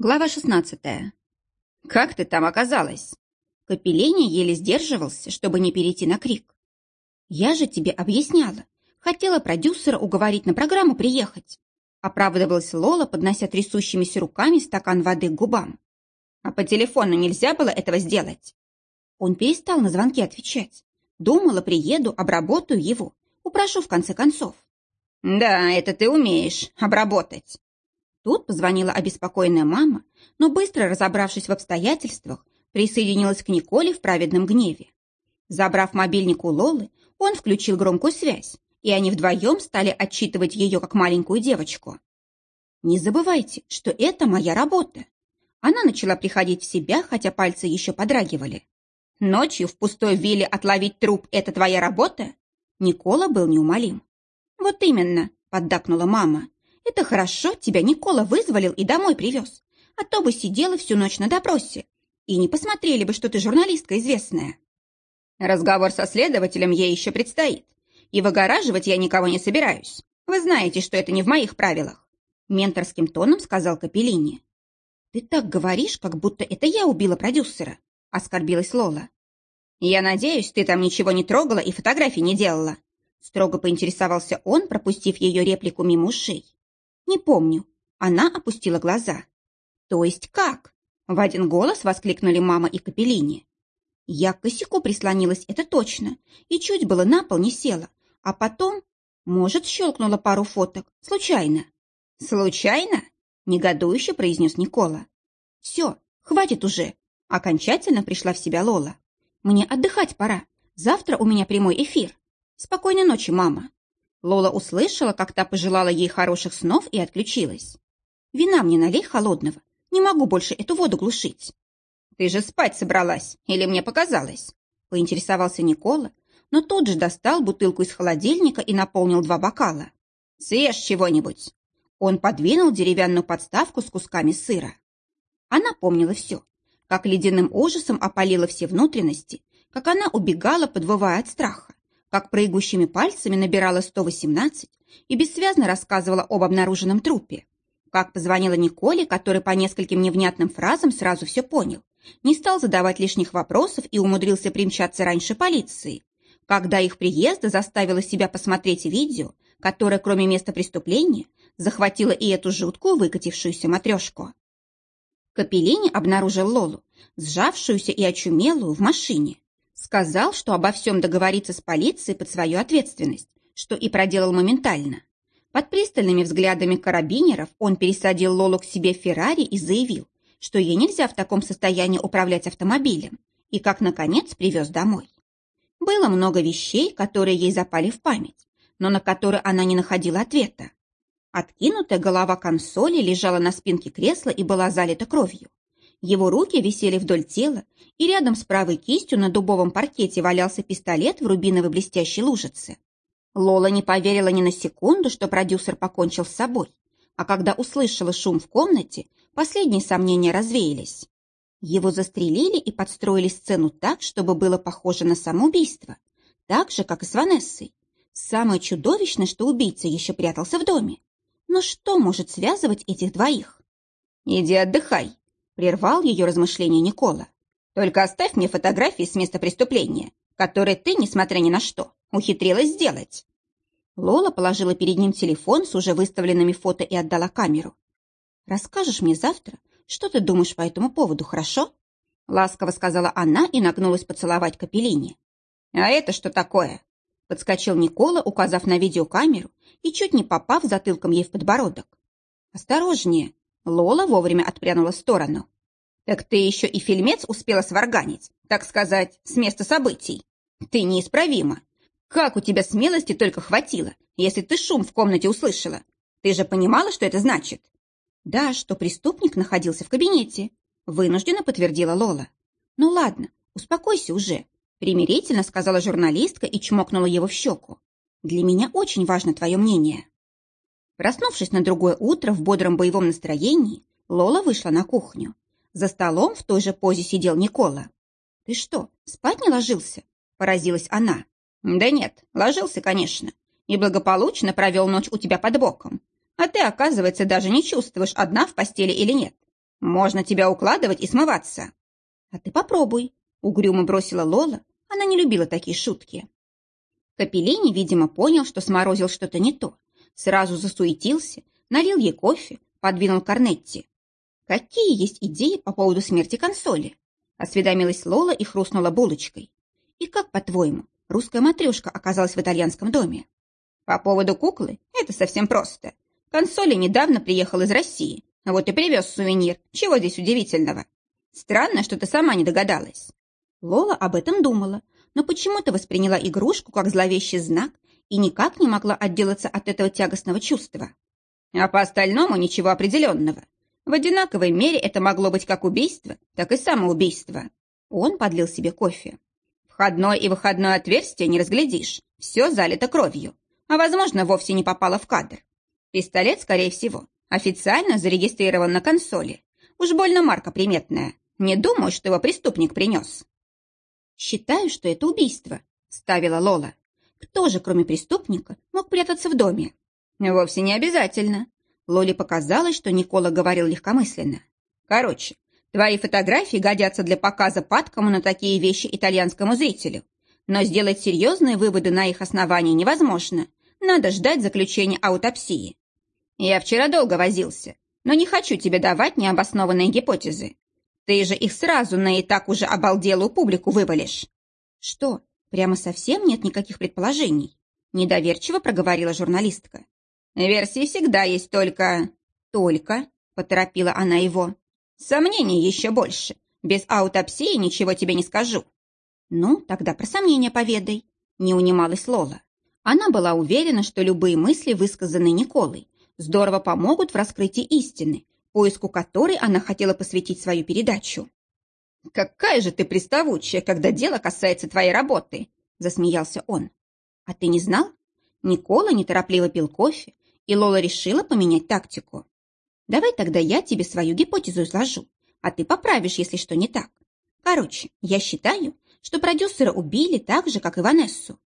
Глава 16. «Как ты там оказалась?» Капеллини еле сдерживался, чтобы не перейти на крик. «Я же тебе объясняла. Хотела продюсера уговорить на программу приехать». Оправдывалась Лола, поднося трясущимися руками стакан воды к губам. «А по телефону нельзя было этого сделать?» Он перестал на звонки отвечать. Думала, приеду, обработаю его. Упрошу в конце концов. «Да, это ты умеешь, обработать». Тут позвонила обеспокоенная мама, но быстро разобравшись в обстоятельствах, присоединилась к Николе в праведном гневе. Забрав мобильник у Лолы, он включил громкую связь, и они вдвоем стали отчитывать ее как маленькую девочку. «Не забывайте, что это моя работа». Она начала приходить в себя, хотя пальцы еще подрагивали. «Ночью в пустой вилле отловить труп – это твоя работа?» Никола был неумолим. «Вот именно», – поддакнула мама. Это хорошо, тебя Никола вызволил и домой привез. А то бы сидела всю ночь на допросе. И не посмотрели бы, что ты журналистка известная. Разговор со следователем ей еще предстоит. И выгораживать я никого не собираюсь. Вы знаете, что это не в моих правилах. Менторским тоном сказал Капеллини. Ты так говоришь, как будто это я убила продюсера. Оскорбилась Лола. Я надеюсь, ты там ничего не трогала и фотографий не делала. Строго поинтересовался он, пропустив ее реплику мимо ушей. «Не помню». Она опустила глаза. «То есть как?» В один голос воскликнули мама и Капеллини. Я к косяку прислонилась, это точно, и чуть было на пол не села. А потом, может, щелкнула пару фоток, случайно. «Случайно?» – негодующе произнес Никола. «Все, хватит уже!» – окончательно пришла в себя Лола. «Мне отдыхать пора. Завтра у меня прямой эфир. Спокойной ночи, мама!» Лола услышала, как та пожелала ей хороших снов и отключилась. «Вина мне налей холодного. Не могу больше эту воду глушить». «Ты же спать собралась, или мне показалось?» поинтересовался Никола, но тут же достал бутылку из холодильника и наполнил два бокала. «Съешь чего-нибудь». Он подвинул деревянную подставку с кусками сыра. Она помнила все, как ледяным ужасом опалила все внутренности, как она убегала, подвывая от страха, как прыгущими пальцами набирала 118 и бессвязно рассказывала об обнаруженном трупе. Как позвонила Николе, который по нескольким невнятным фразам сразу все понял. Не стал задавать лишних вопросов и умудрился примчаться раньше полиции. Когда их приезда заставила себя посмотреть видео, которое, кроме места преступления, захватило и эту жуткую выкатившуюся матрешку. Капеллини обнаружил Лолу, сжавшуюся и очумелую в машине. Сказал, что обо всем договорится с полицией под свою ответственность, что и проделал моментально. Под пристальными взглядами карабинеров он пересадил Лолу к себе в Феррари и заявил, что ей нельзя в таком состоянии управлять автомобилем, и как, наконец, привез домой. Было много вещей, которые ей запали в память, но на которые она не находила ответа. Откинутая голова консоли лежала на спинке кресла и была залита кровью. Его руки висели вдоль тела, и рядом с правой кистью на дубовом паркете валялся пистолет в рубиновой блестящей лужице. Лола не поверила ни на секунду, что продюсер покончил с собой, а когда услышала шум в комнате, последние сомнения развеялись. Его застрелили и подстроили сцену так, чтобы было похоже на самоубийство, так же, как и с Ванессой. Самое чудовищное, что убийца еще прятался в доме. Но что может связывать этих двоих? «Иди отдыхай», Прервал ее размышления Никола. «Только оставь мне фотографии с места преступления, которые ты, несмотря ни на что, ухитрилась сделать». Лола положила перед ним телефон с уже выставленными фото и отдала камеру. «Расскажешь мне завтра, что ты думаешь по этому поводу, хорошо?» Ласково сказала она и нагнулась поцеловать Капеллини. «А это что такое?» Подскочил Никола, указав на видеокамеру и чуть не попав затылком ей в подбородок. «Осторожнее!» Лола вовремя отпрянула в сторону. «Так ты еще и фильмец успела сварганить, так сказать, с места событий. Ты неисправима. Как у тебя смелости только хватило, если ты шум в комнате услышала? Ты же понимала, что это значит?» «Да, что преступник находился в кабинете», — вынужденно подтвердила Лола. «Ну ладно, успокойся уже», — примирительно сказала журналистка и чмокнула его в щеку. «Для меня очень важно твое мнение». Проснувшись на другое утро в бодром боевом настроении, Лола вышла на кухню. За столом в той же позе сидел Никола. «Ты что, спать не ложился?» – поразилась она. «Да нет, ложился, конечно, и благополучно провел ночь у тебя под боком. А ты, оказывается, даже не чувствуешь, одна в постели или нет. Можно тебя укладывать и смываться. А ты попробуй, угрюмо бросила Лола. Она не любила такие шутки. Капеллини, видимо, понял, что сморозил что-то не то. Сразу засуетился, налил ей кофе, подвинул Корнетти. «Какие есть идеи по поводу смерти консоли?» Осведомилась Лола и хрустнула булочкой. «И как, по-твоему, русская матрешка оказалась в итальянском доме?» «По поводу куклы это совсем просто. Консоли недавно приехал из России, вот и привез сувенир. Чего здесь удивительного? Странно, что ты сама не догадалась». Лола об этом думала, но почему-то восприняла игрушку как зловещий знак и никак не могла отделаться от этого тягостного чувства. А по остальному ничего определенного. В одинаковой мере это могло быть как убийство, так и самоубийство. Он подлил себе кофе. Входное и выходное отверстие не разглядишь. Все залито кровью. А, возможно, вовсе не попало в кадр. Пистолет, скорее всего, официально зарегистрирован на консоли. Уж больно марка приметная. Не думаю, что его преступник принес. «Считаю, что это убийство», — ставила Лола. «Кто же, кроме преступника, мог прятаться в доме?» «Вовсе не обязательно». Лоле показалось, что Никола говорил легкомысленно. «Короче, твои фотографии годятся для показа падкому на такие вещи итальянскому зрителю. Но сделать серьезные выводы на их основании невозможно. Надо ждать заключения аутопсии. Я вчера долго возился, но не хочу тебе давать необоснованные гипотезы. Ты же их сразу на и так уже обалделую публику вывалишь. Что, прямо совсем нет никаких предположений? Недоверчиво проговорила журналистка. Версии всегда есть только... Только, поторопила она его. Сомнений еще больше. Без аутопсии ничего тебе не скажу. Ну, тогда про сомнения поведай. Не унималась Лола. Она была уверена, что любые мысли, высказанные Николой, здорово помогут в раскрытии истины, поиску которой она хотела посвятить свою передачу. «Какая же ты приставучая, когда дело касается твоей работы!» – засмеялся он. «А ты не знал?» Никола неторопливо пил кофе, и Лола решила поменять тактику. «Давай тогда я тебе свою гипотезу изложу, а ты поправишь, если что не так. Короче, я считаю, что продюсера убили так же, как и Ванессу.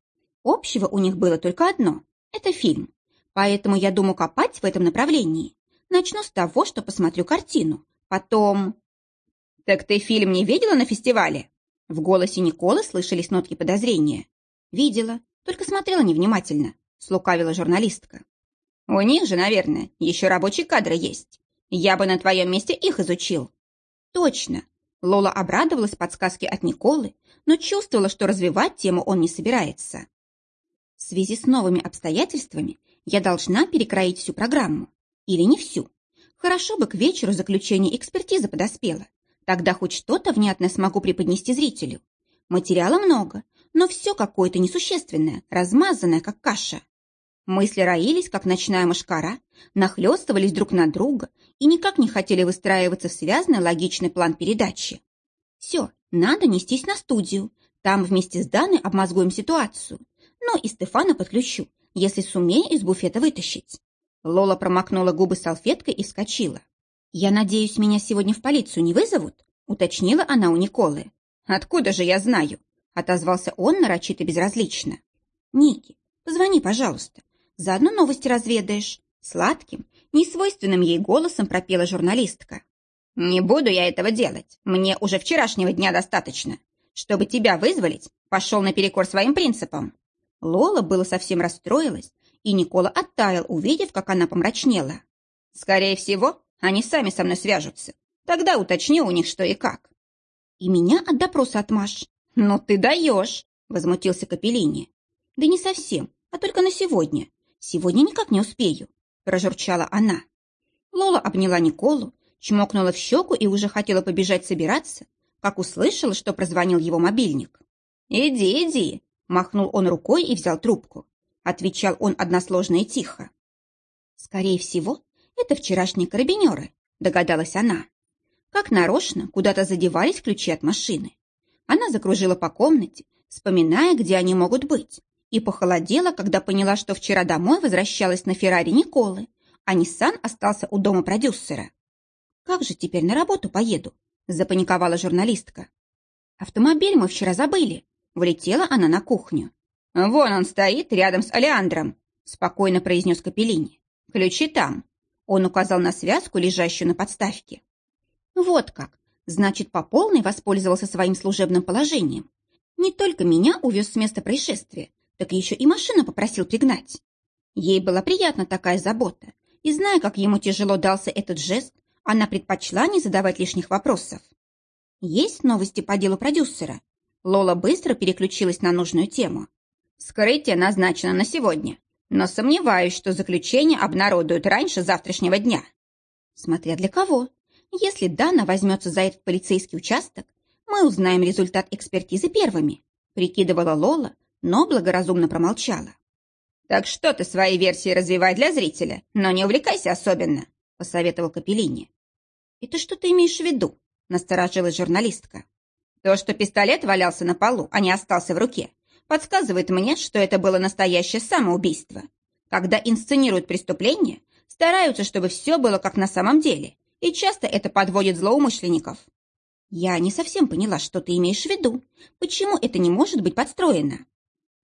Общего у них было только одно – это фильм. Поэтому я думаю копать в этом направлении. Начну с того, что посмотрю картину. Потом... «Так ты фильм не видела на фестивале?» В голосе Николы слышались нотки подозрения. «Видела, только смотрела невнимательно», — слукавила журналистка. У них же, наверное, еще рабочие кадры есть. Я бы на твоем месте их изучил. Точно. Лола обрадовалась подсказке от Николы, но чувствовала, что развивать тему он не собирается. В связи с новыми обстоятельствами я должна перекроить всю программу. Или не всю. Хорошо бы к вечеру заключение экспертизы подоспело. Тогда хоть что-то внятное смогу преподнести зрителю. Материала много, но все какое-то несущественное, размазанное, как каша. Мысли роились, как ночная мошкара, нахлестывались друг на друга и никак не хотели выстраиваться в связанный логичный план передачи. Все, надо нестись на студию. Там вместе с Даной обмозгуем ситуацию. Ну и Стефана подключу, если сумею из буфета вытащить. Лола промокнула губы салфеткой и вскочила. «Я надеюсь, меня сегодня в полицию не вызовут?» — уточнила она у Николы. «Откуда же я знаю?» — отозвался он нарочито безразлично. «Ники, позвони, пожалуйста. Заодно новости разведаешь. Сладким, несвойственным ей голосом пропела журналистка. «Не буду я этого делать. Мне уже вчерашнего дня достаточно. Чтобы тебя вызволить, пошел наперекор своим принципам». Лола было совсем расстроилась, и Никола оттаял, увидев, как она помрачнела. «Скорее всего, они сами со мной свяжутся. Тогда уточню у них, что и как». «И меня от допроса отмажь». «Ну ты даешь!» — возмутился Капеллини. «Да не совсем, а только на сегодня. Сегодня никак не успею», – прожурчала она. Лола обняла Николу, чмокнула в щеку и уже хотела побежать собираться, как услышала, что прозвонил его мобильник. «Иди, иди!» – махнул он рукой и взял трубку. Отвечал он односложно и тихо. «Скорее всего, это вчерашние карабинеры», – догадалась она. Как нарочно куда-то задевались ключи от машины. Она закружила по комнате, вспоминая, где они могут быть, и похолодела, когда поняла, что вчера домой возвращалась на Феррари Николы, а Ниссан остался у дома продюсера. «Как же теперь на работу поеду?» – запаниковала журналистка. «Автомобиль мы вчера забыли». Влетела она на кухню. «Вон он стоит рядом с Алеандром», – спокойно произнес Капеллини. «Ключи там». Он указал на связку, лежащую на подставке. Вот как. Значит, по полной воспользовался своим служебным положением. Не только меня увез с места происшествия, так еще и машину попросил пригнать. Ей была приятна такая забота, и, зная, как ему тяжело дался этот жест, она предпочла не задавать лишних вопросов. Есть новости по делу продюсера. Лола быстро переключилась на нужную тему. Скрытие назначено на сегодня, но сомневаюсь, что заключение обнародуют раньше завтрашнего дня. Смотря для кого. Если Дана возьмется за этот полицейский участок, мы узнаем результат экспертизы первыми, прикидывала Лола, но благоразумно промолчала. «Так что ты свои версии развивай для зрителя, но не увлекайся особенно», — посоветовал Капеллини. «Это что ты имеешь в виду?» — насторожилась журналистка. «То, что пистолет валялся на полу, а не остался в руке, подсказывает мне, что это было настоящее самоубийство. Когда инсценируют преступление, стараются, чтобы все было как на самом деле, и часто это подводит злоумышленников. Я не совсем поняла, что ты имеешь в виду. Почему это не может быть подстроено?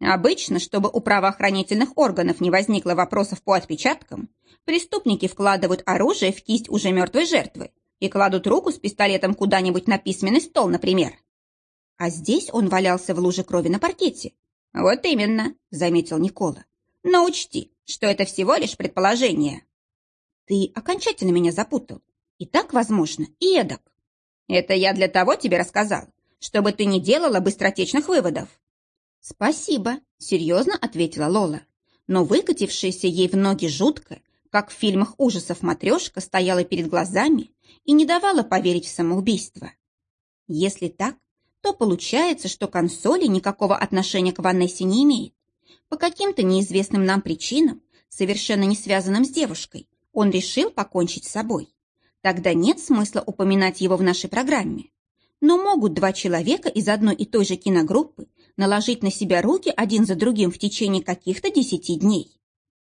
Обычно, чтобы у правоохранительных органов не возникло вопросов по отпечаткам, преступники вкладывают оружие в кисть уже мертвой жертвы и кладут руку с пистолетом куда-нибудь на письменный стол, например. А здесь он валялся в луже крови на паркете. Вот именно, заметил Никола. Но учти, что это всего лишь предположение. Ты окончательно меня запутал. И так возможно, и эдак. Это я для того тебе рассказал, чтобы ты не делала быстротечных выводов. Спасибо, серьезно ответила Лола. Но выкатившаяся ей в ноги жутко, как в фильмах ужасов матрешка, стояла перед глазами и не давала поверить в самоубийство. Если так, то получается, что консоли никакого отношения к Ванессе не имеет. По каким-то неизвестным нам причинам, совершенно не связанным с девушкой, он решил покончить с собой. Тогда нет смысла упоминать его в нашей программе. Но могут два человека из одной и той же киногруппы наложить на себя руки один за другим в течение каких-то десяти дней.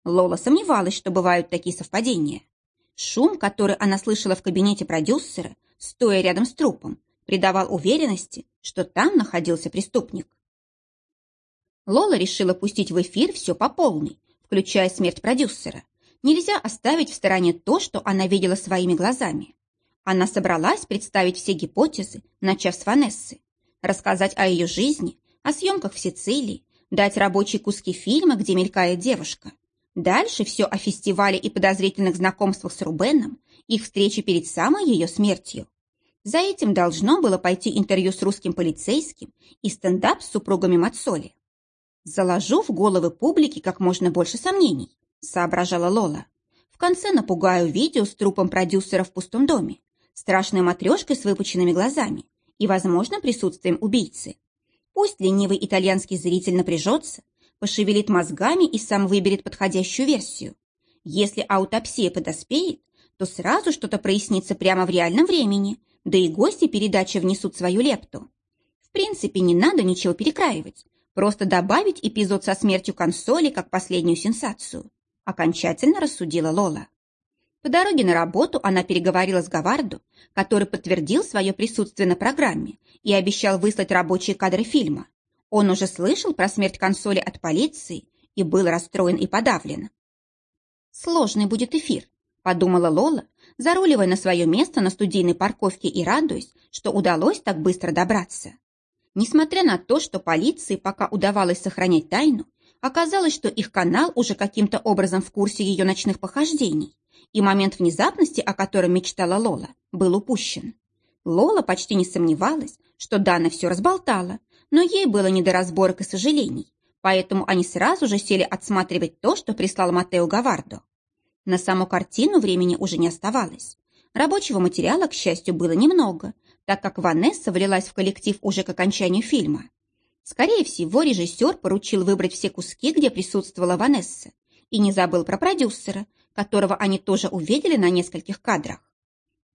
Лола сомневалась, что бывают такие совпадения. Шум, который она слышала в кабинете продюсера, стоя рядом с трупом, придавал уверенности, что там находился преступник. Лола решила пустить в эфир все по полной, включая смерть продюсера. Нельзя оставить в стороне то, что она видела своими глазами. Она собралась представить все гипотезы, начав с Ванессы, рассказать о ее жизни, о съемках в Сицилии, дать рабочие куски фильма, где мелькает девушка. Дальше все о фестивале и подозрительных знакомствах с Рубеном, их встрече перед самой ее смертью. За этим должно было пойти интервью с русским полицейским и стендап с супругами Мацоли. Заложу в головы публики как можно больше сомнений, соображала Лола. В конце напугаю видео с трупом продюсера в пустом доме, страшной матрешкой с выпученными глазами и, возможно, присутствием убийцы. Пусть ленивый итальянский зритель напряжется, пошевелит мозгами и сам выберет подходящую версию. Если аутопсия подоспеет, то сразу что-то прояснится прямо в реальном времени, да и гости передачи внесут свою лепту. В принципе, не надо ничего перекраивать, просто добавить эпизод со смертью консоли как последнюю сенсацию окончательно рассудила Лола. По дороге на работу она переговорила с Гаварду, который подтвердил свое присутствие на программе и обещал выслать рабочие кадры фильма. Он уже слышал про смерть консоли от полиции и был расстроен и подавлен. «Сложный будет эфир», – подумала Лола, заруливая на свое место на студийной парковке и радуясь, что удалось так быстро добраться. Несмотря на то, что полиции пока удавалось сохранять тайну, Оказалось, что их канал уже каким-то образом в курсе ее ночных похождений, и момент внезапности, о котором мечтала Лола, был упущен. Лола почти не сомневалась, что Дана все разболтала, но ей было не до разборок и сожалений, поэтому они сразу же сели отсматривать то, что прислал Матео Гавардо. На саму картину времени уже не оставалось. Рабочего материала, к счастью, было немного, так как Ванесса влилась в коллектив уже к окончанию фильма. Скорее всего, режиссер поручил выбрать все куски, где присутствовала Ванесса, и не забыл про продюсера, которого они тоже увидели на нескольких кадрах.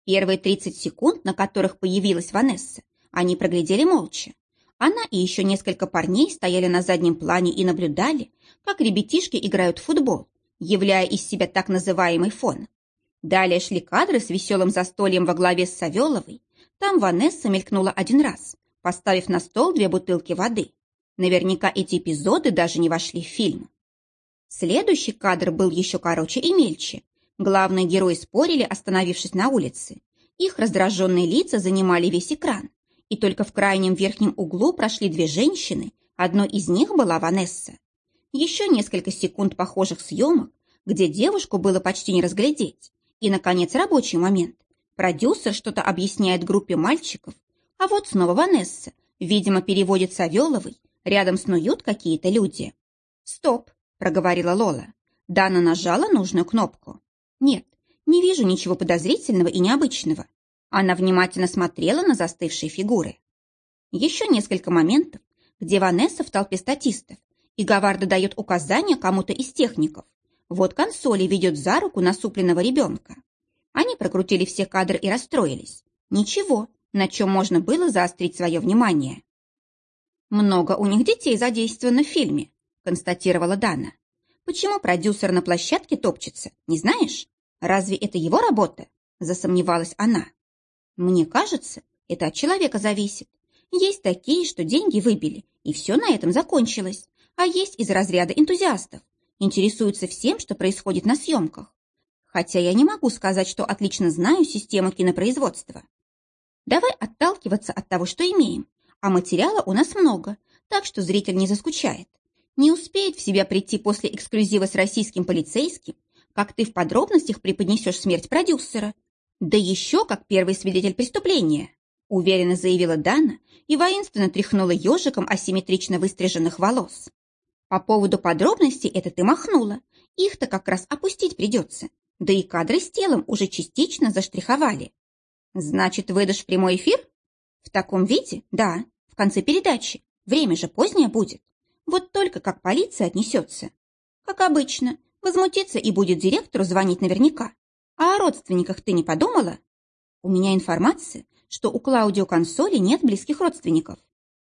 Первые 30 секунд, на которых появилась Ванесса, они проглядели молча. Она и еще несколько парней стояли на заднем плане и наблюдали, как ребятишки играют в футбол, являя из себя так называемый фон. Далее шли кадры с веселым застольем во главе с Савеловой. Там Ванесса мелькнула один раз, поставив на стол две бутылки воды. Наверняка эти эпизоды даже не вошли в фильм. Следующий кадр был еще короче и мельче. Главные герои спорили, остановившись на улице. Их раздраженные лица занимали весь экран, и только в крайнем верхнем углу прошли две женщины, одной из них была Ванесса. Еще несколько секунд похожих съемок, где девушку было почти не разглядеть, и, наконец, рабочий момент. Продюсер что-то объясняет группе мальчиков, а вот снова Ванесса, видимо, переводит Савеловой, рядом снуют какие-то люди. «Стоп», — проговорила Лола. Дана нажала нужную кнопку. «Нет, не вижу ничего подозрительного и необычного». Она внимательно смотрела на застывшие фигуры. Еще несколько моментов, где Ванесса в толпе статистов, и Гаварда дает указания кому-то из техников. Вот консоли ведет за руку насупленного ребенка. Они прокрутили все кадры и расстроились. Ничего, на чем можно было заострить свое внимание. «Много у них детей задействовано в фильме», констатировала Дана. Почему продюсер на площадке топчется, не знаешь? Разве это его работа? Засомневалась она. Мне кажется, это от человека зависит. Есть такие, что деньги выбили, и все на этом закончилось. А есть из разряда энтузиастов. Интересуются всем, что происходит на съемках. Хотя я не могу сказать, что отлично знаю систему кинопроизводства. Давай отталкиваться от того, что имеем. А материала у нас много, так что зритель не заскучает. Не успеет в себя прийти после эксклюзива с российским полицейским, как ты в подробностях преподнесешь смерть продюсера. Да еще как первый свидетель преступления, уверенно заявила Дана и воинственно тряхнула ежиком асимметрично выстриженных волос. По поводу подробностей это ты махнула. Их-то как раз опустить придется. Да и кадры с телом уже частично заштриховали. Значит, выдашь прямой эфир? В таком виде? Да, в конце передачи. Время же позднее будет. Вот только как полиция отнесется. Как обычно, возмутится и будет директору звонить наверняка. А о родственниках ты не подумала? У меня информация, что у Клаудио Консоли нет близких родственников.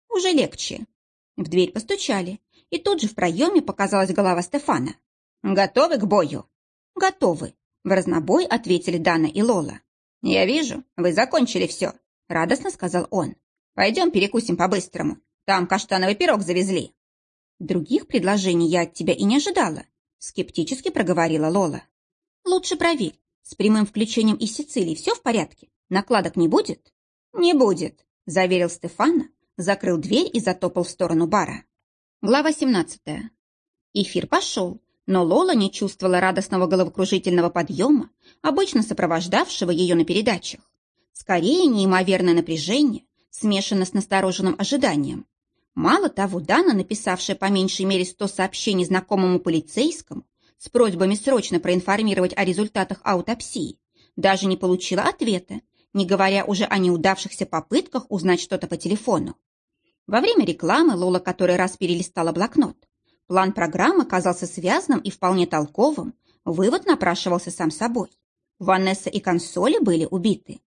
Уже легче. В дверь постучали, и тут же в проеме показалась голова Стефана. «Готовы к бою?» «Готовы», — в разнобой ответили Дана и Лола. «Я вижу, вы закончили все», — радостно сказал он. «Пойдем перекусим по-быстрому. Там каштановый пирог завезли». Других предложений я от тебя и не ожидала, скептически проговорила Лола. Лучше проверь, с прямым включением из Сицилии все в порядке? Накладок не будет? Не будет, заверил Стефана, закрыл дверь и затопал в сторону бара. Глава 17. Эфир пошел, но Лола не чувствовала радостного головокружительного подъема, обычно сопровождавшего ее на передачах. Скорее, неимоверное напряжение, смешанное с настороженным ожиданием. Мало того, Дана, написавшая по меньшей мере сто сообщений знакомому полицейскому с просьбами срочно проинформировать о результатах аутопсии, даже не получила ответа, не говоря уже о неудавшихся попытках узнать что-то по телефону. Во время рекламы Лола который раз перелистала блокнот. План программы казался связанным и вполне толковым, вывод напрашивался сам собой. Ванесса и консоли были убиты.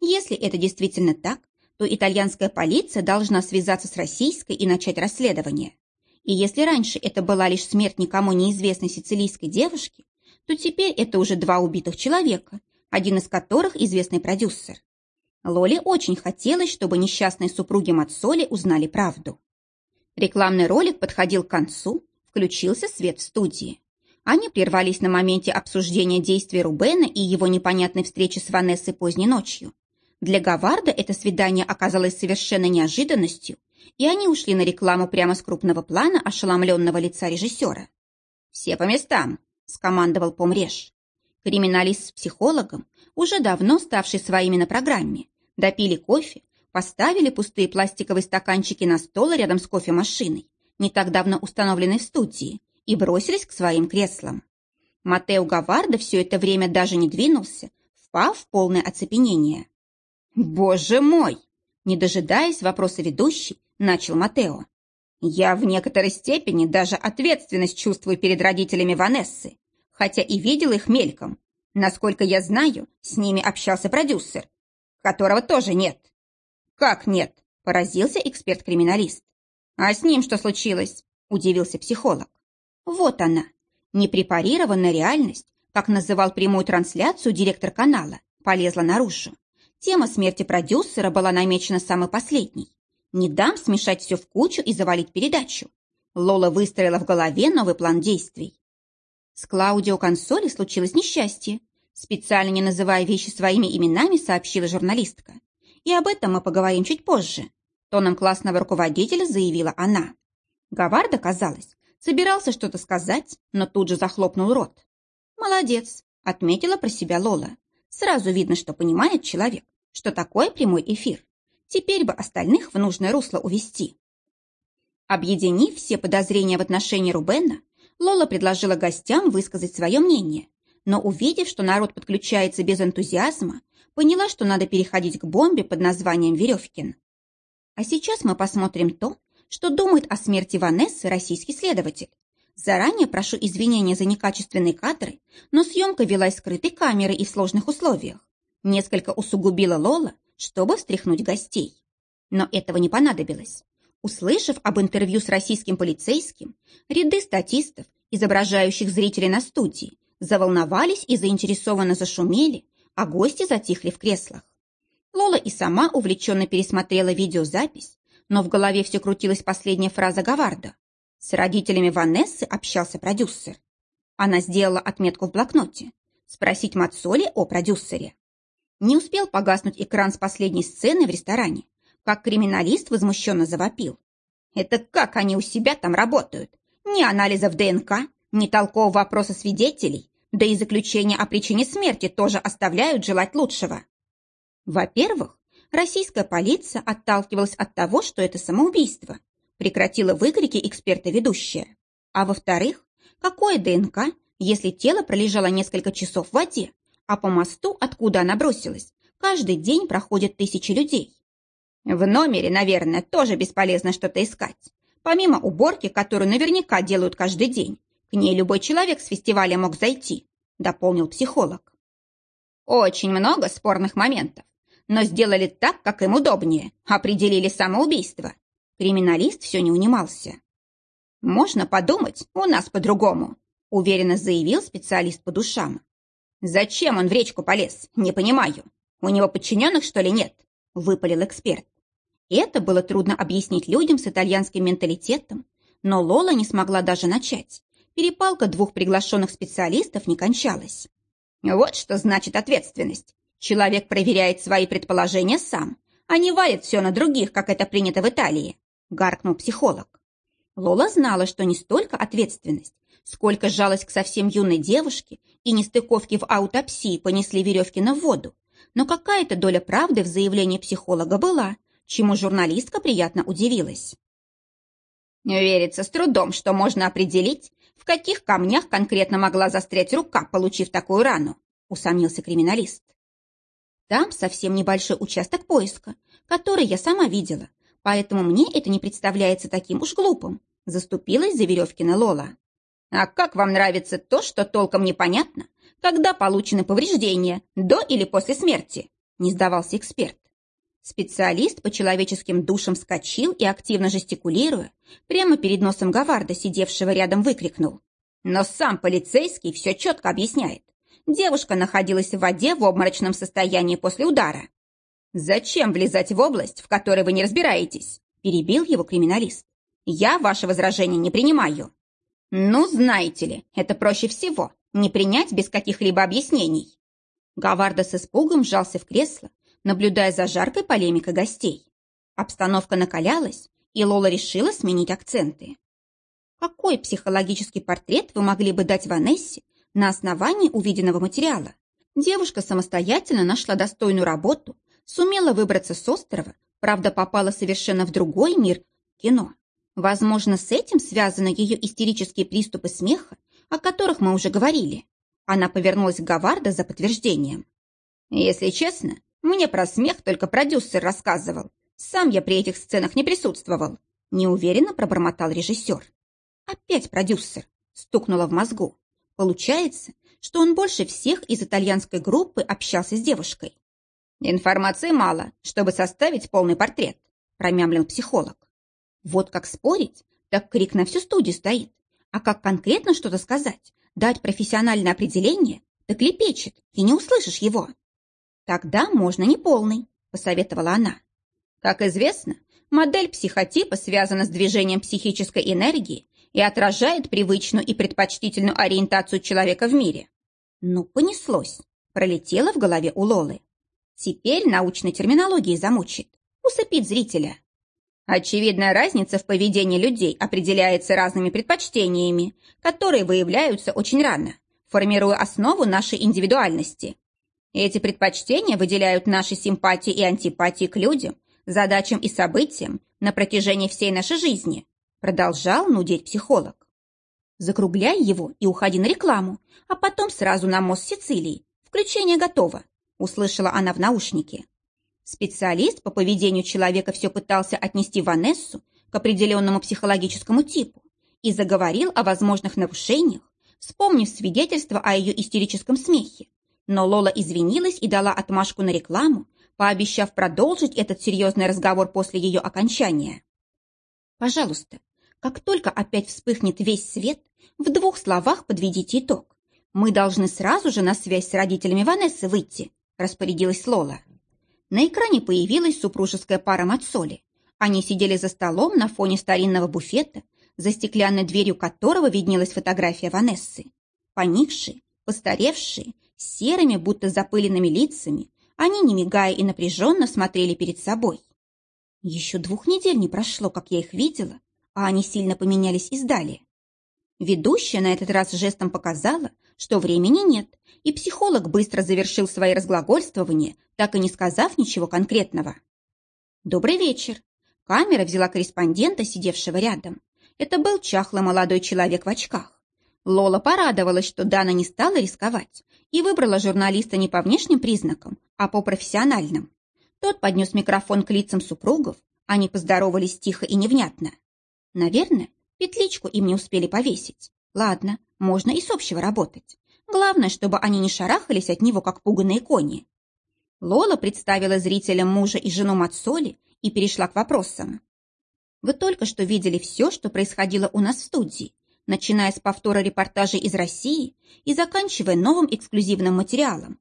Если это действительно так, то итальянская полиция должна связаться с российской и начать расследование. И если раньше это была лишь смерть никому неизвестной сицилийской девушки, то теперь это уже два убитых человека, один из которых известный продюсер. Лоле очень хотелось, чтобы несчастные супруги Мацоли узнали правду. Рекламный ролик подходил к концу, включился свет в студии. Они прервались на моменте обсуждения действий Рубена и его непонятной встречи с Ванессой поздней ночью. Для Гаварда это свидание оказалось совершенно неожиданностью, и они ушли на рекламу прямо с крупного плана ошеломленного лица режиссера. «Все по местам», — скомандовал Помреж. Криминалист с психологом, уже давно ставший своими на программе, допили кофе, поставили пустые пластиковые стаканчики на стол рядом с кофемашиной, не так давно установленной в студии, и бросились к своим креслам. Матео Гаварда все это время даже не двинулся, впав в полное оцепенение. «Боже мой!» Не дожидаясь вопроса ведущей, начал Матео. «Я в некоторой степени даже ответственность чувствую перед родителями Ванессы, хотя и видел их мельком. Насколько я знаю, с ними общался продюсер, которого тоже нет». «Как нет?» – поразился эксперт-криминалист. «А с ним что случилось?» – удивился психолог. «Вот она, непрепарированная реальность, как называл прямую трансляцию директор канала, полезла наружу. Тема смерти продюсера была намечена самой последней. Не дам смешать все в кучу и завалить передачу. Лола выстроила в голове новый план действий. С Клаудио Консоли случилось несчастье. Специально не называя вещи своими именами, сообщила журналистка. И об этом мы поговорим чуть позже. Тоном классного руководителя заявила она. Гаварда, казалось, собирался что-то сказать, но тут же захлопнул рот. «Молодец», — отметила про себя Лола. «Сразу видно, что понимает человек, что такое прямой эфир. Теперь бы остальных в нужное русло увести. Объединив все подозрения в отношении Рубена, Лола предложила гостям высказать свое мнение, но увидев, что народ подключается без энтузиазма, поняла, что надо переходить к бомбе под названием Веревкин. А сейчас мы посмотрим то, что думает о смерти Ванессы российский следователь. Заранее прошу извинения за некачественные кадры, но съемка велась скрытой камерой и в сложных условиях. Несколько усугубила Лола, чтобы встряхнуть гостей. Но этого не понадобилось. Услышав об интервью с российским полицейским, ряды статистов, изображающих зрителей на студии, заволновались и заинтересованно зашумели, а гости затихли в креслах. Лола и сама увлеченно пересмотрела видеозапись, но в голове все крутилась последняя фраза Гаварда. С родителями Ванессы общался продюсер. Она сделала отметку в блокноте. Спросить Мацоли о продюсере. Не успел погаснуть экран с последней сцены в ресторане, как криминалист возмущенно завопил. «Это как они у себя там работают? Ни анализов ДНК, ни толкового вопроса свидетелей, да и заключение о причине смерти тоже оставляют желать лучшего». Во-первых, российская полиция отталкивалась от того, что это самоубийство, прекратила выкрики эксперта-ведущая. А во-вторых, какое ДНК, если тело пролежало несколько часов в воде, а по мосту, откуда она бросилась, каждый день проходят тысячи людей? В номере, наверное, тоже бесполезно что-то искать. Помимо уборки, которую наверняка делают каждый день, к ней любой человек с фестиваля мог зайти, дополнил психолог. Очень много спорных моментов, но сделали так, как им удобнее, определили самоубийство. Криминалист все не унимался. «Можно подумать, у нас по-другому», уверенно заявил специалист по душам. «Зачем он в речку полез? Не понимаю. У него подчиненных, что ли, нет?» выпалил эксперт. Это было трудно объяснить людям с итальянским менталитетом, но Лола не смогла даже начать. Перепалка двух приглашенных специалистов не кончалась. Вот что значит ответственность. Человек проверяет свои предположения сам, а не валит все на других, как это принято в Италии, гаркнул психолог. Лола знала, что не столько ответственность, сколько жалость к совсем юной девушке и нестыковки в аутопсии понесли Веревкина в воду, но какая-то доля правды в заявлении психолога была, чему журналистка приятно удивилась. Верится с трудом, что можно определить, в каких камнях конкретно могла застрять рука, получив такую рану, усомнился криминалист. Там совсем небольшой участок поиска, который я сама видела, поэтому мне это не представляется таким уж глупым, заступилась за Веревкина Лола. А как вам нравится то, что толком непонятно, когда получены повреждения, до или после смерти? Не сдавался эксперт. Специалист по человеческим душам вскочил и, активно жестикулируя, прямо перед носом Гаварда, сидевшего рядом, выкрикнул. Но сам полицейский все четко объясняет. Девушка находилась в воде в обморочном состоянии после удара. «Зачем влезать в область, в которой вы не разбираетесь?» – перебил его криминалист. «Я ваше возражение не принимаю». «Ну, знаете ли, это проще всего, не принять без каких-либо объяснений». Гаварда с испугом сжался в кресло, наблюдая за жаркой полемикой гостей. Обстановка накалялась, и Лола решила сменить акценты. Какой психологический портрет вы могли бы дать Ванессе на основании увиденного материала? Девушка самостоятельно нашла достойную работу, сумела выбраться с острова, правда, попала совершенно в другой мир – кино. Возможно, с этим связаны ее истерические приступы смеха, о которых мы уже говорили. Она повернулась к Гаварда за подтверждением. Если честно, мне про смех только продюсер рассказывал. Сам я при этих сценах не присутствовал. Неуверенно пробормотал режиссер. Опять продюсер. Стукнуло в мозгу. Получается, что он больше всех из итальянской группы общался с девушкой. Информации мало, чтобы составить полный портрет, промямлил психолог. Вот как спорить, так крик на всю студию стоит. А как конкретно что-то сказать, дать профессиональное определение, так лепечет, и не услышишь его. Тогда можно не полный, посоветовала она. Как известно, модель психотипа связана с движением психической энергии и отражает привычную и предпочтительную ориентацию человека в мире. Ну, понеслось. пролетела в голове у Лолы. Теперь научной терминологией замучит, усыпит зрителя. Очевидная разница в поведении людей определяется разными предпочтениями, которые выявляются очень рано, формируя основу нашей индивидуальности. Эти предпочтения выделяют наши симпатии и антипатии к людям, задачам и событиям на протяжении всей нашей жизни, продолжал нудеть психолог. Закругляй его и уходи на рекламу, а потом сразу на мост Сицилии. Включение готово, услышала она в наушнике. Специалист по поведению человека все пытался отнести Ванессу к определенному психологическому типу и заговорил о возможных нарушениях, вспомнив свидетельство о ее истерическом смехе. Но Лола извинилась и дала отмашку на рекламу, пообещав продолжить этот серьезный разговор после ее окончания. «Пожалуйста, как только опять вспыхнет весь свет, в двух словах подведите итог. Мы должны сразу же на связь с родителями Ванессы выйти», распорядилась Лола. На экране появилась супружеская пара Мацоли. Они сидели за столом на фоне старинного буфета, за стеклянной дверью которого виднелась фотография Ванессы. Поникшие, постаревшие, серыми, будто запыленными лицами, они, не мигая и напряженно, смотрели перед собой. Еще двух недель не прошло, как я их видела, а они сильно поменялись и сдали. Ведущая на этот раз жестом показала, что времени нет, и психолог быстро завершил свои разглагольствования, так и не сказав ничего конкретного. «Добрый вечер». Камера взяла корреспондента, сидевшего рядом. Это был чахлый молодой человек в очках. Лола порадовалась, что Дана не стала рисковать и выбрала журналиста не по внешним признакам, а по профессиональным. Тот поднес микрофон к лицам супругов, они поздоровались тихо и невнятно. Наверное, петличку им не успели повесить. Ладно, можно и с общего работать. Главное, чтобы они не шарахались от него, как пуганые кони. Лола представила зрителям мужа и жену Мацоли и перешла к вопросам. Вы только что видели все, что происходило у нас в студии, начиная с повтора репортажей из России и заканчивая новым эксклюзивным материалом.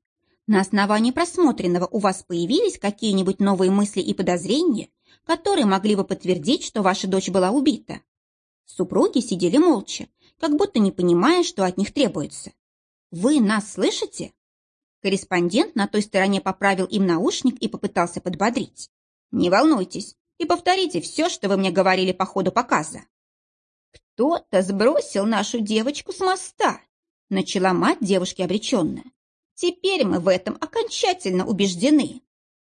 На основании просмотренного у вас появились какие-нибудь новые мысли и подозрения, которые могли бы подтвердить, что ваша дочь была убита? Супруги сидели молча, как будто не понимая, что от них требуется. «Вы нас слышите?» Корреспондент на той стороне поправил им наушник и попытался подбодрить. «Не волнуйтесь и повторите все, что вы мне говорили по ходу показа». «Кто-то сбросил нашу девочку с моста», — начала мать девушки обреченно. «Теперь мы в этом окончательно убеждены».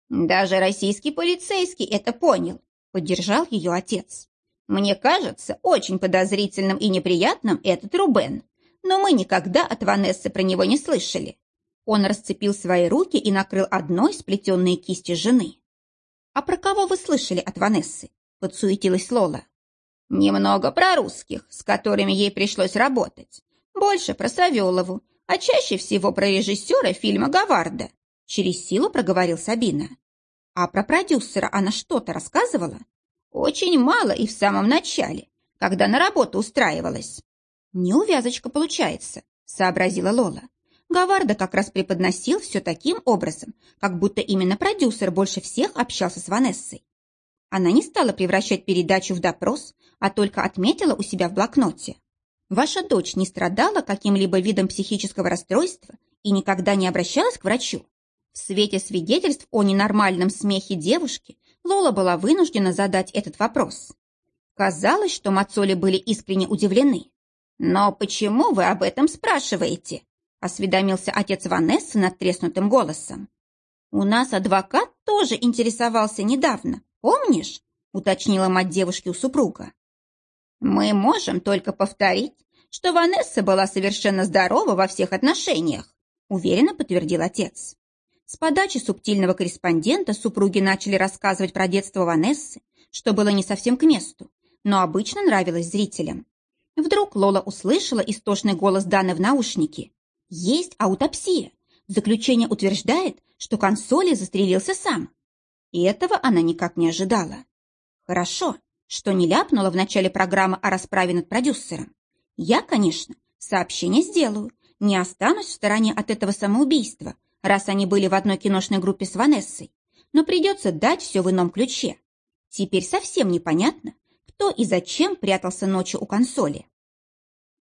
«Даже российский полицейский это понял», — поддержал ее отец. Мне кажется очень подозрительным и неприятным этот Рубен, но мы никогда от Ванессы про него не слышали. Он расцепил свои руки и накрыл одной сплетенные кисти жены. «А про кого вы слышали от Ванессы?» – подсуетилась Лола. «Немного про русских, с которыми ей пришлось работать. Больше про Савелову, а чаще всего про режиссера фильма «Гаварда», – через силу проговорил Сабина. «А про продюсера она что-то рассказывала?» Очень мало и в самом начале, когда на работу устраивалась. Неувязочка получается, сообразила Лола. Гаварда как раз преподносил все таким образом, как будто именно продюсер больше всех общался с Ванессой. Она не стала превращать передачу в допрос, а только отметила у себя в блокноте. Ваша дочь не страдала каким-либо видом психического расстройства и никогда не обращалась к врачу. В свете свидетельств о ненормальном смехе девушки Лола была вынуждена задать этот вопрос. Казалось, что Мацоли были искренне удивлены. «Но почему вы об этом спрашиваете?» – осведомился отец Ванессы надтреснутым голосом. «У нас адвокат тоже интересовался недавно, помнишь?» – уточнила мать девушки у супруга. «Мы можем только повторить, что Ванесса была совершенно здорова во всех отношениях», – уверенно подтвердил отец. С подачи субтильного корреспондента супруги начали рассказывать про детство Ванессы, что было не совсем к месту, но обычно нравилось зрителям. Вдруг Лола услышала истошный голос Даны в наушнике. «Есть аутопсия. Заключение утверждает, что консоли застрелился сам». И этого она никак не ожидала. Хорошо, что не ляпнула в начале программы о расправе над продюсером. Я, конечно, сообщение сделаю, не останусь в стороне от этого самоубийства, раз они были в одной киношной группе с Ванессой, но придется дать все в ином ключе. Теперь совсем непонятно, кто и зачем прятался ночью у консоли.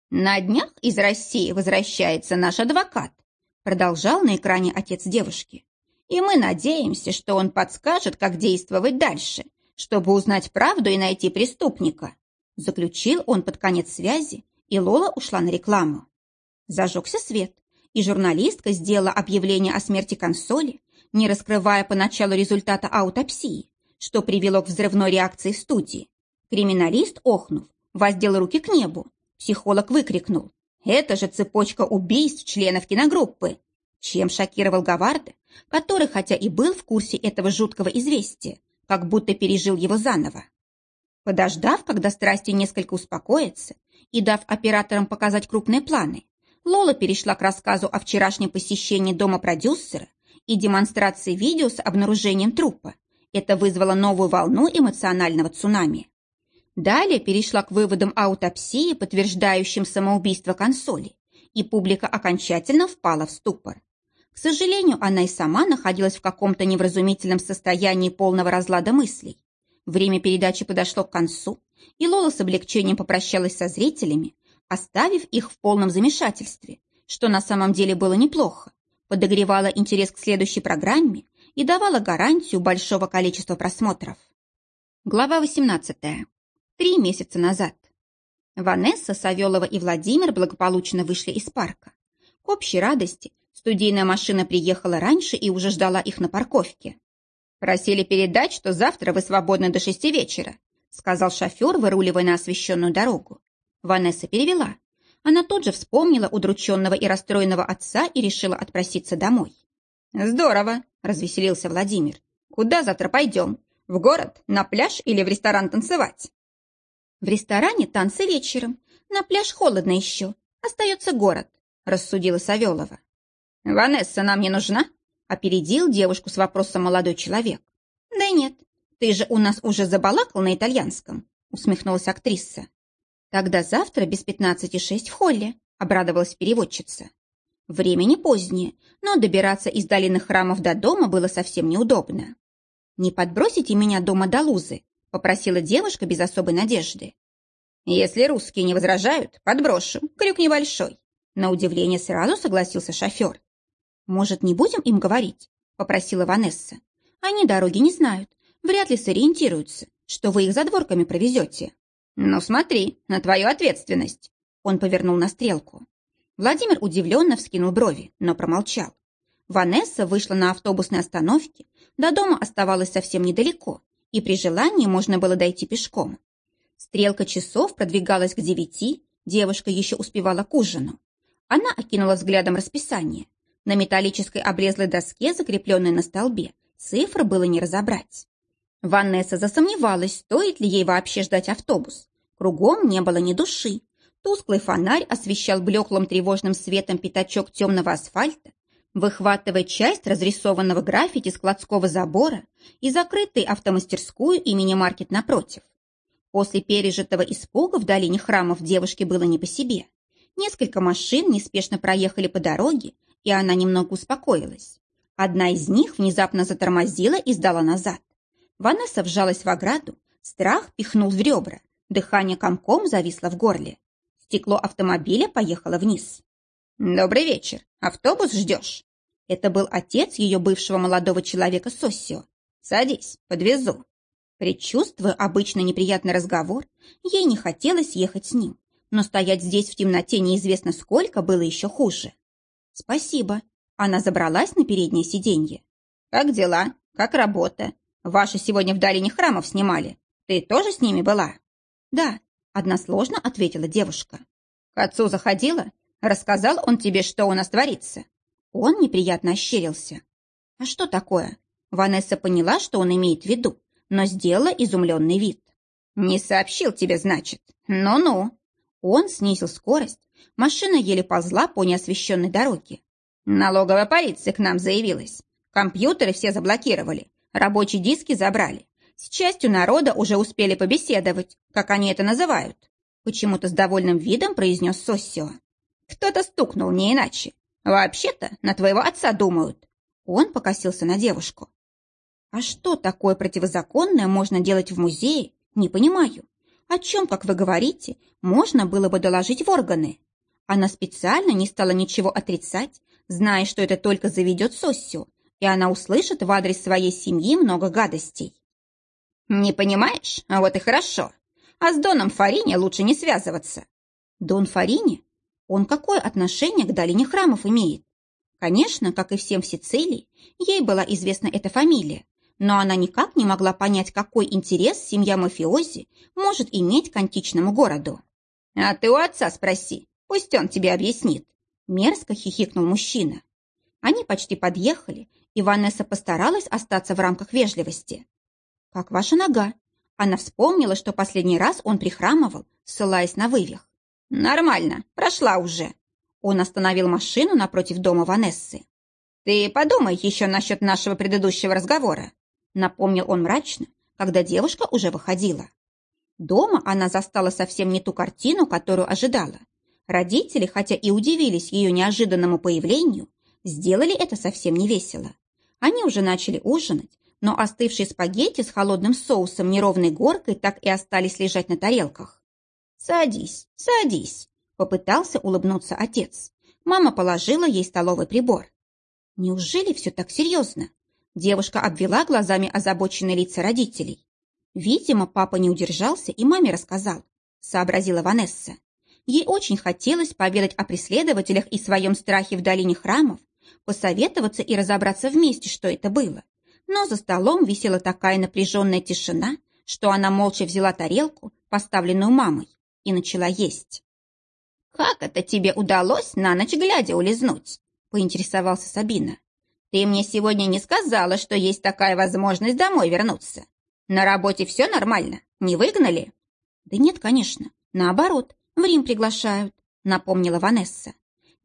На днях из России возвращается наш адвокат. продолжал на экране отец девушки. И мы надеемся, что он подскажет, как действовать дальше, чтобы узнать правду и найти преступника. Заключил он под конец связи, и Лола ушла на рекламу. Зажегся свет, и журналистка сделала объявление о смерти консоли, не раскрывая поначалу результата аутопсии, что привело к взрывной реакции студии. Криминалист, охнув, воздел руки к небу. Психолог выкрикнул. «Это же цепочка убийств членов киногруппы!» Чем шокировал Гаварда, который, хотя и был в курсе этого жуткого известия, как будто пережил его заново. Подождав, когда страсти несколько успокоятся, и дав операторам показать крупные планы, Лола перешла к рассказу о вчерашнем посещении дома продюсера и демонстрации видео с обнаружением трупа. Это вызвало новую волну эмоционального цунами. Далее перешла к выводам аутопсии, подтверждающим самоубийство консоли, и публика окончательно впала в ступор. К сожалению, она и сама находилась в каком-то невразумительном состоянии полного разлада мыслей. Время передачи подошло к концу, и Лола с облегчением попрощалась со зрителями, оставив их в полном замешательстве, что на самом деле было неплохо, подогревала интерес к следующей программе и давала гарантию большого количества просмотров. Глава 18. Три месяца назад. Ванесса, Савелова и Владимир благополучно вышли из парка. К общей радости студийная машина приехала раньше и уже ждала их на парковке. «Просили передать, что завтра вы свободны до шести вечера», сказал шофер, выруливая на освещенную дорогу. Ванесса перевела. Она тут же вспомнила удрученного и расстроенного отца и решила отпроситься домой. «Здорово», — развеселился Владимир. «Куда завтра пойдем? В город, на пляж или в ресторан танцевать?» В ресторане танцы вечером. На пляж холодно еще. Остается город, рассудила Савелова. Ванесса нам не нужна? Опередил девушку с вопросом молодой человек. Да нет, ты же у нас уже забалакал на итальянском, усмехнулась актриса. Тогда завтра без пятнадцати шесть в холле, обрадовалась переводчица. Время не позднее, но добираться из долины храмов до дома было совсем неудобно. «Не подбросите меня дома до Лузы?» — попросила девушка без особой надежды. «Если русские не возражают, подброшу. Крюк небольшой». На удивление сразу согласился шофер. «Может, не будем им говорить?» — попросила Ванесса. «Они дороги не знают, вряд ли сориентируются, что вы их за дворками провезете». «Ну смотри, на твою ответственность!» Он повернул на стрелку. Владимир удивленно вскинул брови, но промолчал. Ванесса вышла на автобусной остановке, до дома оставалось совсем недалеко, и при желании можно было дойти пешком. Стрелка часов продвигалась к девяти, девушка еще успевала к ужину. Она окинула взглядом расписание. На металлической облезлой доске, закрепленной на столбе, цифр было не разобрать. Ванесса засомневалась, стоит ли ей вообще ждать автобус. Кругом не было ни души. Тусклый фонарь освещал блеклым тревожным светом пятачок темного асфальта, выхватывая часть разрисованного граффити складского забора и закрытой автомастерскую и мини-маркет напротив. После пережитого испуга в долине храмов девушке было не по себе. Несколько машин неспешно проехали по дороге, и она немного успокоилась. Одна из них внезапно затормозила и сдала назад. Ванесса вжалась в ограду, страх пихнул в ребра, дыхание комком зависло в горле. Стекло автомобиля поехало вниз. «Добрый вечер. Автобус ждешь?» Это был отец ее бывшего молодого человека Соссио. «Садись, подвезу». Предчувствуя обычно неприятный разговор, ей не хотелось ехать с ним, но стоять здесь в темноте неизвестно сколько было еще хуже. «Спасибо». Она забралась на переднее сиденье. «Как дела? Как работа? Ваши сегодня в долине храмов снимали. Ты тоже с ними была?» «Да», — односложно ответила девушка. «К отцу заходила? Рассказал он тебе, что у нас творится?» Он неприятно ощерился. «А что такое?» Ванесса поняла, что он имеет в виду, но сделала изумленный вид. «Не сообщил тебе, значит? Ну-ну». Он снизил скорость. Машина еле ползла по неосвещенной дороге. «Налоговая полиция к нам заявилась. Компьютеры все заблокировали, рабочие диски забрали. С частью народа уже успели побеседовать, как они это называют. Почему-то с довольным видом произнес Соссио. Кто-то стукнул, не иначе. Вообще-то на твоего отца думают. Он покосился на девушку. А что такое противозаконное можно делать в музее, не понимаю. О чем, как вы говорите, можно было бы доложить в органы? Она специально не стала ничего отрицать, зная, что это только заведет Соссио, и она услышит в адрес своей семьи много гадостей. «Не понимаешь? А вот и хорошо. А с Доном Фарине лучше не связываться». «Дон Фарине? Он какое отношение к долине храмов имеет?» Конечно, как и всем в Сицилии, ей была известна эта фамилия, но она никак не могла понять, какой интерес семья мафиози может иметь к античному городу. «А ты у отца спроси, пусть он тебе объяснит», – мерзко хихикнул мужчина. Они почти подъехали, и Ванесса постаралась остаться в рамках вежливости. «Как ваша нога?» Она вспомнила, что последний раз он прихрамывал, ссылаясь на вывих. «Нормально, прошла уже». Он остановил машину напротив дома Ванессы. «Ты подумай еще насчет нашего предыдущего разговора напомнил он мрачно, когда девушка уже выходила. Дома она застала совсем не ту картину, которую ожидала. Родители, хотя и удивились ее неожиданному появлению, сделали это совсем не весело. Они уже начали ужинать, но остывшие спагетти с холодным соусом неровной горкой так и остались лежать на тарелках. «Садись, садись», — попытался улыбнуться отец. Мама положила ей столовый прибор. «Неужели все так серьезно?» Девушка обвела глазами озабоченные лица родителей. Видимо, папа не удержался и маме рассказал, сообразила Ванесса. Ей очень хотелось поведать о преследователях и своем страхе в долине храмов, посоветоваться и разобраться вместе, что это было. Но за столом висела такая напряженная тишина, что она молча взяла тарелку, поставленную мамой, и начала есть. «Как это тебе удалось на ночь глядя улизнуть?» – поинтересовался Сабина. Ты мне сегодня не сказала, что есть такая возможность домой вернуться. На работе все нормально? Не выгнали?» «Да нет, конечно. Наоборот, в Рим приглашают», — напомнила Ванесса.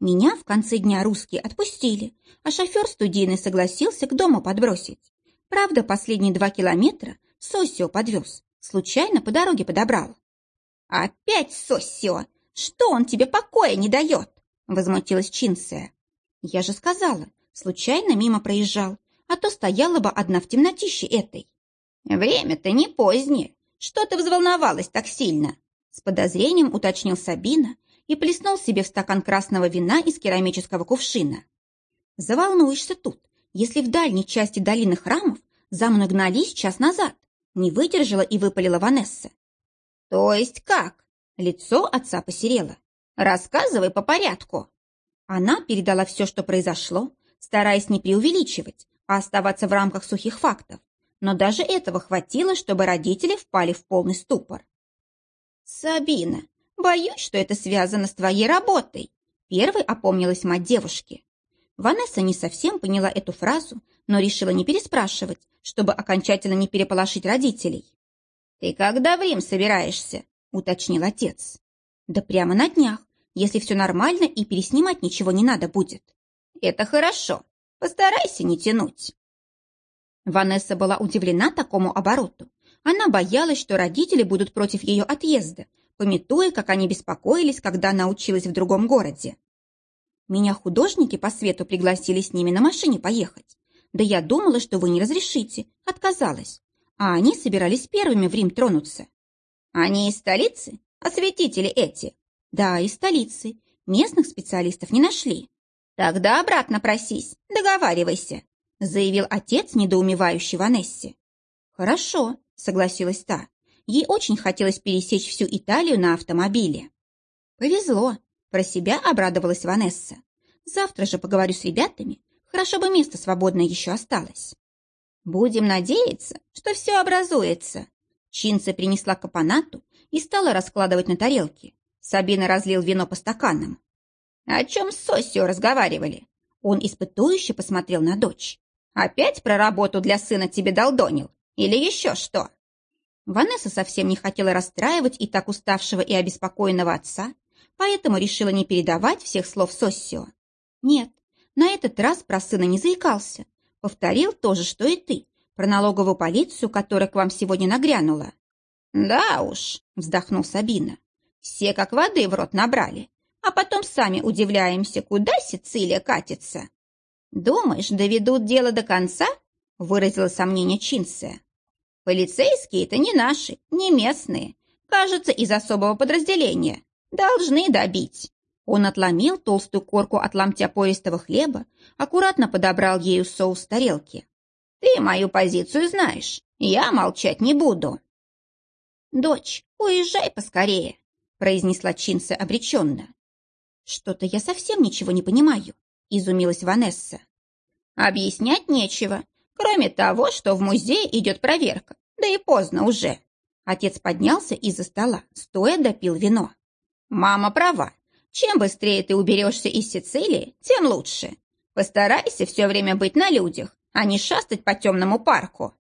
«Меня в конце дня русские отпустили, а шофер студийный согласился к дому подбросить. Правда, последние два километра Сосио подвез. Случайно по дороге подобрал». «Опять Сосио! Что он тебе покоя не дает?» — возмутилась Чинсия. «Я же сказала, Случайно мимо проезжал, а то стояла бы одна в темнотище этой. Время-то не позднее. Что ты взволновалась так сильно? С подозрением уточнил Сабина и плеснул себе в стакан красного вина из керамического кувшина. Заволнуешься тут, если в дальней части долины храмов за мной гнались час назад. Не выдержала и выпалила Ванесса. То есть как? Лицо отца посерело. Рассказывай по порядку. Она передала все, что произошло, стараясь не преувеличивать, а оставаться в рамках сухих фактов. Но даже этого хватило, чтобы родители впали в полный ступор. «Сабина, боюсь, что это связано с твоей работой», первой опомнилась мать девушки. Ванесса не совсем поняла эту фразу, но решила не переспрашивать, чтобы окончательно не переполошить родителей. «Ты когда в Рим собираешься?» – уточнил отец. «Да прямо на днях, если все нормально и переснимать ничего не надо будет». Это хорошо. Постарайся не тянуть. Ванесса была удивлена такому обороту. Она боялась, что родители будут против ее отъезда, пометуя, как они беспокоились, когда она училась в другом городе. Меня художники по свету пригласили с ними на машине поехать. Да я думала, что вы не разрешите. Отказалась. А они собирались первыми в Рим тронуться. Они из столицы? Осветители эти? Да, из столицы. Местных специалистов не нашли. «Тогда обратно просись, договаривайся», заявил отец, недоумевающий Ванессе. «Хорошо», — согласилась та. Ей очень хотелось пересечь всю Италию на автомобиле. «Повезло», — про себя обрадовалась Ванесса. «Завтра же поговорю с ребятами. Хорошо бы место свободное еще осталось». «Будем надеяться, что все образуется». Чинца принесла капонату и стала раскладывать на тарелки. Сабина разлил вино по стаканам. О чем с Сосио разговаривали? Он испытующе посмотрел на дочь. Опять про работу для сына тебе долдонил? Или еще что? Ванесса совсем не хотела расстраивать и так уставшего и обеспокоенного отца, поэтому решила не передавать всех слов Соссио. Нет, на этот раз про сына не заикался. Повторил то же, что и ты, про налоговую полицию, которая к вам сегодня нагрянула. Да уж, вздохнул Сабина. Все как воды в рот набрали а потом сами удивляемся, куда Сицилия катится. Думаешь, доведут дело до конца? Выразила сомнение Чинция. Полицейские-то не наши, не местные. Кажется, из особого подразделения. Должны добить. Он отломил толстую корку от ломтя пористого хлеба, аккуратно подобрал ею соус с тарелки. «Ты мою позицию знаешь, я молчать не буду». «Дочь, уезжай поскорее», — произнесла Чинса обреченно. «Что-то я совсем ничего не понимаю», — изумилась Ванесса. «Объяснять нечего, кроме того, что в музее идет проверка, да и поздно уже». Отец поднялся из-за стола, стоя допил вино. «Мама права. Чем быстрее ты уберешься из Сицилии, тем лучше. Постарайся все время быть на людях, а не шастать по темному парку».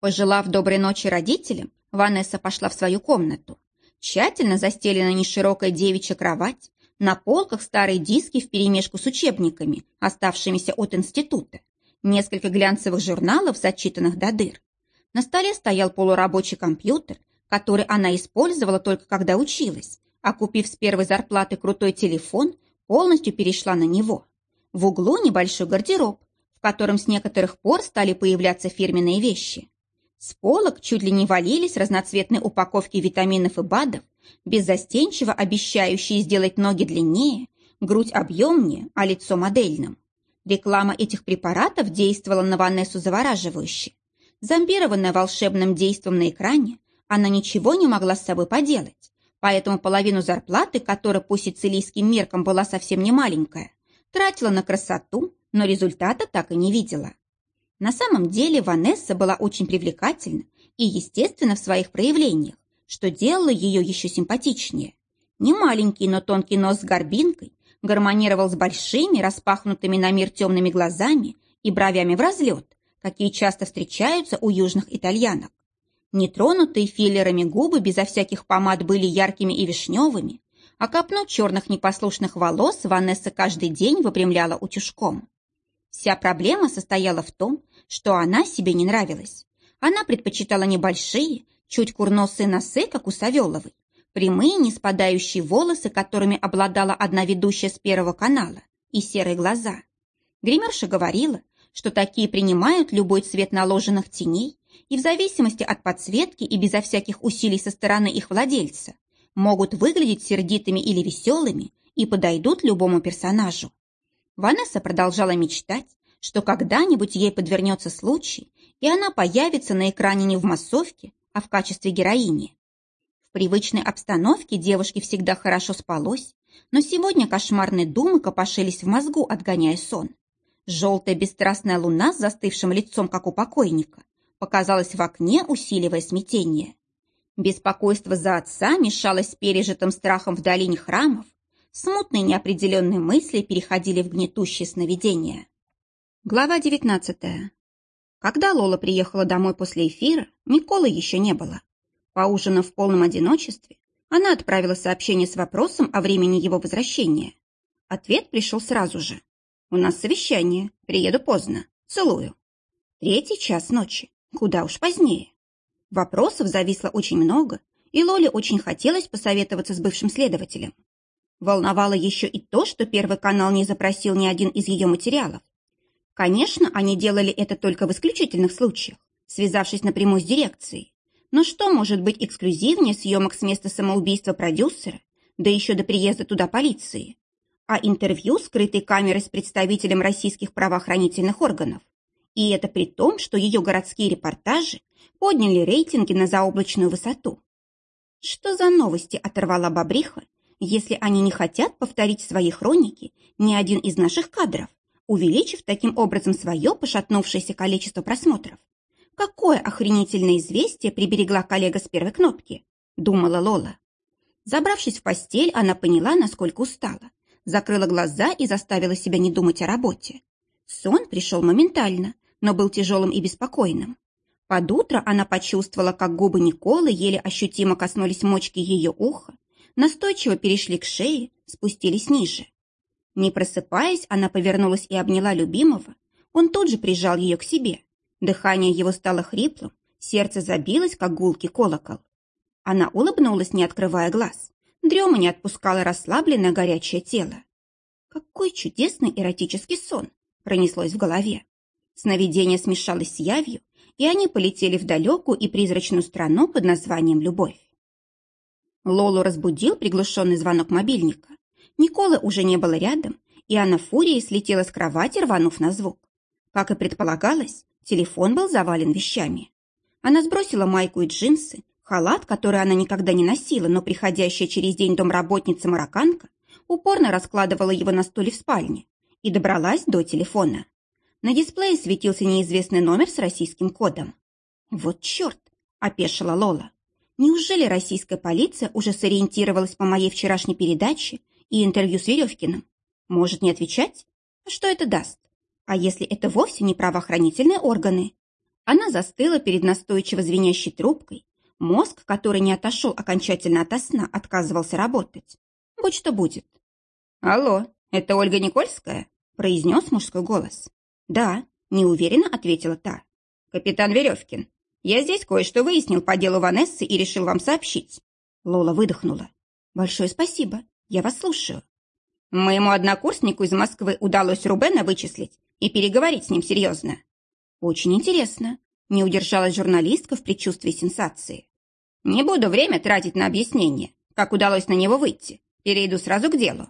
Пожелав доброй ночи родителям, Ванесса пошла в свою комнату. Тщательно застелена неширокая девичья кровать, на полках старые диски вперемешку с учебниками, оставшимися от института, несколько глянцевых журналов, зачитанных до дыр. На столе стоял полурабочий компьютер, который она использовала только когда училась, а купив с первой зарплаты крутой телефон, полностью перешла на него. В углу небольшой гардероб, в котором с некоторых пор стали появляться фирменные вещи. С полок чуть ли не валились разноцветные упаковки витаминов и БАДов, беззастенчиво обещающие сделать ноги длиннее, грудь объемнее, а лицо модельным. Реклама этих препаратов действовала на Ванессу завораживающе. Зомбированная волшебным действом на экране, она ничего не могла с собой поделать, поэтому половину зарплаты, которая по сицилийским меркам была совсем не маленькая, тратила на красоту, но результата так и не видела. На самом деле Ванесса была очень привлекательна и естественна в своих проявлениях, что делало ее еще симпатичнее. Не маленький, но тонкий нос с горбинкой гармонировал с большими, распахнутыми на мир темными глазами и бровями в разлет, какие часто встречаются у южных итальянок. Нетронутые филлерами губы безо всяких помад были яркими и вишневыми, а копну черных непослушных волос Ванесса каждый день выпрямляла утюжком. Вся проблема состояла в том, что она себе не нравилась. Она предпочитала небольшие, чуть курносые носы, как у Савеловой, прямые, не спадающие волосы, которыми обладала одна ведущая с Первого канала, и серые глаза. Гримерша говорила, что такие принимают любой цвет наложенных теней и в зависимости от подсветки и безо всяких усилий со стороны их владельца могут выглядеть сердитыми или веселыми и подойдут любому персонажу. Ванесса продолжала мечтать, что когда-нибудь ей подвернется случай, и она появится на экране не в массовке, а в качестве героини. В привычной обстановке девушке всегда хорошо спалось, но сегодня кошмарные думы копошились в мозгу, отгоняя сон. Желтая бесстрастная луна с застывшим лицом, как у покойника, показалась в окне, усиливая смятение. Беспокойство за отца мешалось с пережитым страхом в долине храмов, смутные неопределенные мысли переходили в гнетущие сновидения. Глава 19. Когда Лола приехала домой после эфира, Николы еще не было. Поужинав в полном одиночестве, она отправила сообщение с вопросом о времени его возвращения. Ответ пришел сразу же. «У нас совещание. Приеду поздно. Целую». Третий час ночи. Куда уж позднее. Вопросов зависло очень много, и Лоле очень хотелось посоветоваться с бывшим следователем. Волновало еще и то, что Первый канал не запросил ни один из ее материалов. Конечно, они делали это только в исключительных случаях, связавшись напрямую с дирекцией. Но что может быть эксклюзивнее съемок с места самоубийства продюсера, да еще до приезда туда полиции? А интервью скрытой камерой с представителем российских правоохранительных органов. И это при том, что ее городские репортажи подняли рейтинги на заоблачную высоту. Что за новости оторвала Бобриха, если они не хотят повторить свои хроники ни один из наших кадров, увеличив таким образом свое пошатнувшееся количество просмотров? Какое охренительное известие приберегла коллега с первой кнопки, думала Лола. Забравшись в постель, она поняла, насколько устала, закрыла глаза и заставила себя не думать о работе. Сон пришел моментально, но был тяжелым и беспокойным. Под утро она почувствовала, как губы Николы еле ощутимо коснулись мочки ее уха, настойчиво перешли к шее, спустились ниже. Не просыпаясь, она повернулась и обняла любимого. Он тут же прижал ее к себе. Дыхание его стало хриплым, сердце забилось, как гулкий колокол. Она улыбнулась, не открывая глаз. Дрема не отпускала расслабленное горячее тело. Какой чудесный эротический сон пронеслось в голове. Сновидение смешалось с явью, и они полетели в далекую и призрачную страну под названием «Любовь». Лолу разбудил приглушенный звонок мобильника. Николы уже не было рядом, и она фурией слетела с кровати, рванув на звук. Как и предполагалось, телефон был завален вещами. Она сбросила майку и джинсы, халат, который она никогда не носила, но приходящая через день домработница-марокканка, упорно раскладывала его на столе в спальне и добралась до телефона. На дисплее светился неизвестный номер с российским кодом. «Вот черт!» – опешила Лола. «Неужели российская полиция уже сориентировалась по моей вчерашней передаче и интервью с Веревкиным? Может, не отвечать? А что это даст? А если это вовсе не правоохранительные органы?» Она застыла перед настойчиво звенящей трубкой. Мозг, который не отошел окончательно от сна, отказывался работать. Будь что будет. «Алло, это Ольга Никольская?» – произнес мужской голос. «Да», – неуверенно ответила та. «Капитан Веревкин, я здесь кое-что выяснил по делу Ванессы и решил вам сообщить». Лола выдохнула. «Большое спасибо. Я вас слушаю». Моему однокурснику из Москвы удалось Рубена вычислить и переговорить с ним серьезно. «Очень интересно», – не удержалась журналистка в предчувствии сенсации. «Не буду время тратить на объяснение, как удалось на него выйти. Перейду сразу к делу.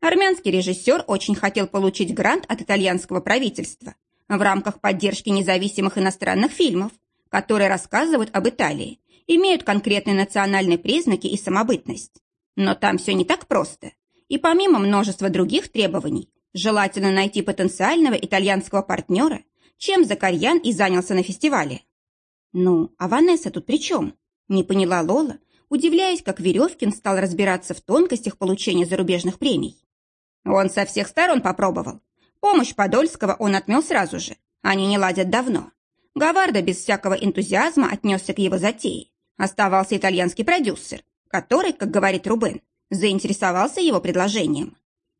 Армянский режиссер очень хотел получить грант от итальянского правительства в рамках поддержки независимых иностранных фильмов, которые рассказывают об Италии, имеют конкретные национальные признаки и самобытность. Но там все не так просто. И помимо множества других требований, желательно найти потенциального итальянского партнера, чем Закарьян и занялся на фестивале. «Ну, а Ванесса тут при чем?» – не поняла Лола, удивляясь, как Веревкин стал разбираться в тонкостях получения зарубежных премий. Он со всех сторон попробовал. Помощь Подольского он отмел сразу же. Они не ладят давно. Гаварда без всякого энтузиазма отнесся к его затее. Оставался итальянский продюсер, который, как говорит Рубен, заинтересовался его предложением.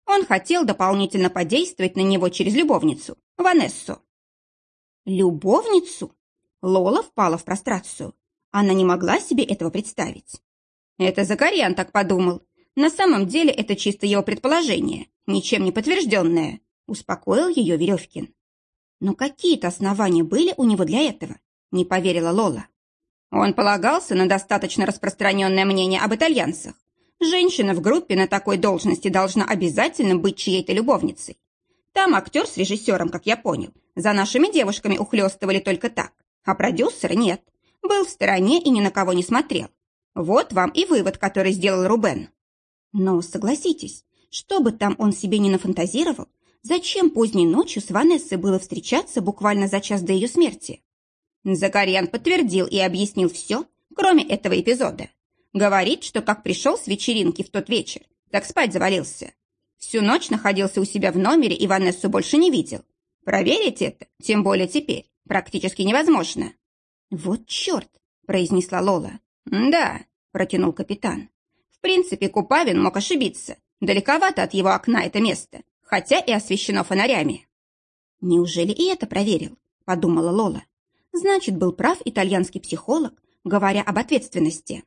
Он хотел дополнительно подействовать на него через любовницу, Ванессу. Любовницу? Лола впала в прострацию. Она не могла себе этого представить. Это Закарьян так подумал. На самом деле это чисто его предположение ничем не подтвержденное», — успокоил ее Веревкин. «Но какие-то основания были у него для этого?» — не поверила Лола. Он полагался на достаточно распространенное мнение об итальянцах. Женщина в группе на такой должности должна обязательно быть чьей-то любовницей. Там актер с режиссером, как я понял, за нашими девушками ухлёстывали только так, а продюсер нет. Был в стороне и ни на кого не смотрел. Вот вам и вывод, который сделал Рубен. Но согласитесь, что бы там он себе не нафантазировал, зачем поздней ночью с Ванессой было встречаться буквально за час до ее смерти? Закарьян подтвердил и объяснил все, кроме этого эпизода. Говорит, что как пришел с вечеринки в тот вечер, так спать завалился. Всю ночь находился у себя в номере и Ванессу больше не видел. Проверить это, тем более теперь, практически невозможно. «Вот черт!» – произнесла Лола. «Да», – протянул капитан. «В принципе, Купавин мог ошибиться, Далековато от его окна это место, хотя и освещено фонарями. Неужели и это проверил? Подумала Лола. Значит, был прав итальянский психолог, говоря об ответственности.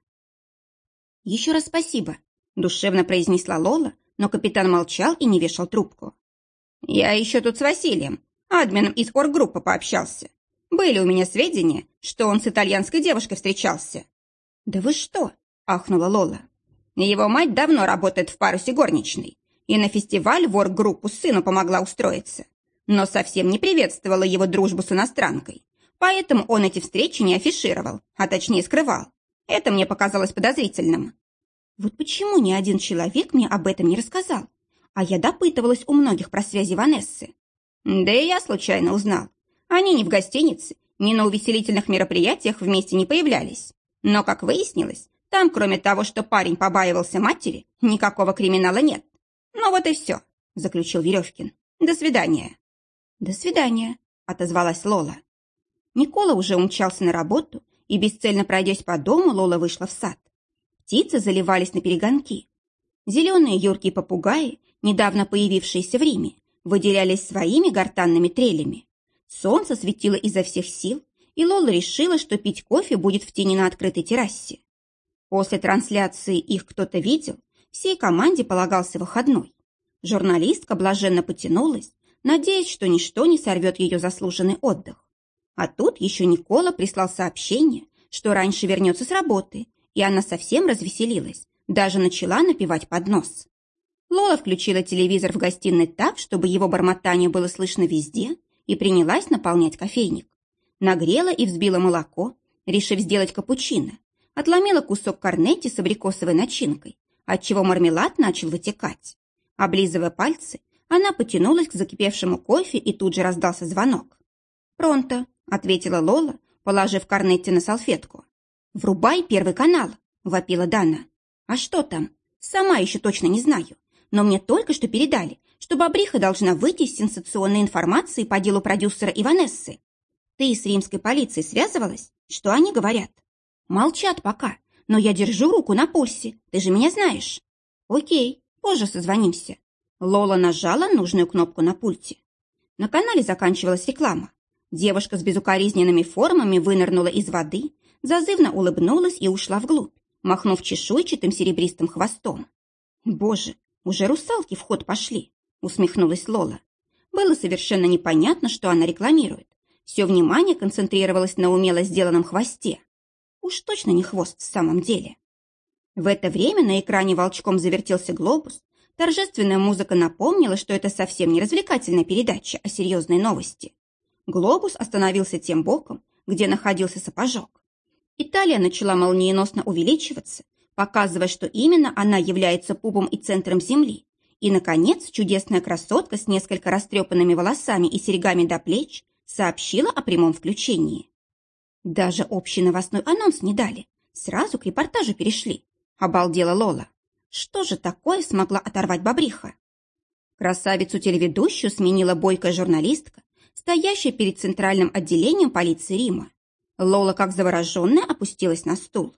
Еще раз спасибо, душевно произнесла Лола, но капитан молчал и не вешал трубку. Я еще тут с Василием, админом из оргруппы пообщался. Были у меня сведения, что он с итальянской девушкой встречался. Да вы что? ахнула Лола. Его мать давно работает в парусе горничной, и на фестиваль вор-группу сыну помогла устроиться. Но совсем не приветствовала его дружбу с иностранкой. Поэтому он эти встречи не афишировал, а точнее скрывал. Это мне показалось подозрительным. Вот почему ни один человек мне об этом не рассказал? А я допытывалась у многих про связи Ванессы. Да и я случайно узнал. Они ни в гостинице, ни на увеселительных мероприятиях вместе не появлялись. Но, как выяснилось, там, кроме того, что парень побаивался матери, никакого криминала нет. Ну вот и все, заключил Веревкин. До свидания. До свидания, отозвалась Лола. Никола уже умчался на работу, и, бесцельно пройдясь по дому, Лола вышла в сад. Птицы заливались на перегонки. Зеленые юркие попугаи, недавно появившиеся в Риме, выделялись своими гортанными трелями. Солнце светило изо всех сил, и Лола решила, что пить кофе будет в тени на открытой террасе. После трансляции их кто-то видел, всей команде полагался выходной. Журналистка блаженно потянулась, надеясь, что ничто не сорвет ее заслуженный отдых. А тут еще Никола прислал сообщение, что раньше вернется с работы, и она совсем развеселилась, даже начала напевать под нос. Лола включила телевизор в гостиной так, чтобы его бормотание было слышно везде, и принялась наполнять кофейник. Нагрела и взбила молоко, решив сделать капучино. Отломила кусок корнетти с абрикосовой начинкой, отчего мармелад начал вытекать. Облизывая пальцы, она потянулась к закипевшему кофе, и тут же раздался звонок. «Пронто», — ответила Лола, положив корнетти на салфетку. «Врубай первый канал», — вопила Дана. «А что там? Сама еще точно не знаю но мне только что передали, что Бобриха должна выйти с сенсационной информацией по делу продюсера Иванессы. Ты с римской полицией связывалась? Что они говорят? Молчат пока, но я держу руку на пульсе, ты же меня знаешь. Окей, позже созвонимся. Лола нажала нужную кнопку на пульте. На канале заканчивалась реклама. Девушка с безукоризненными формами вынырнула из воды, зазывно улыбнулась и ушла вглубь, махнув чешуйчатым серебристым хвостом. Боже, уже русалки в ход пошли, усмехнулась Лола. Было совершенно непонятно, что она рекламирует. Все внимание концентрировалось на умело сделанном хвосте. Уж точно не хвост в самом деле. В это время на экране волчком завертелся глобус. Торжественная музыка напомнила, что это совсем не развлекательная передача, а серьезные новости. Глобус остановился тем боком, где находился сапожок. Италия начала молниеносно увеличиваться, показывая, что именно она является пупом и центром Земли. И, наконец, чудесная красотка с несколько растрепанными волосами и серьгами до плеч сообщила о прямом включении. Даже общий новостной анонс не дали. Сразу к репортажу перешли. Обалдела Лола. Что же такое смогла оторвать бобриха? Красавицу-телеведущую сменила бойкая журналистка, стоящая перед центральным отделением полиции Рима. Лола, как завороженная, опустилась на стул.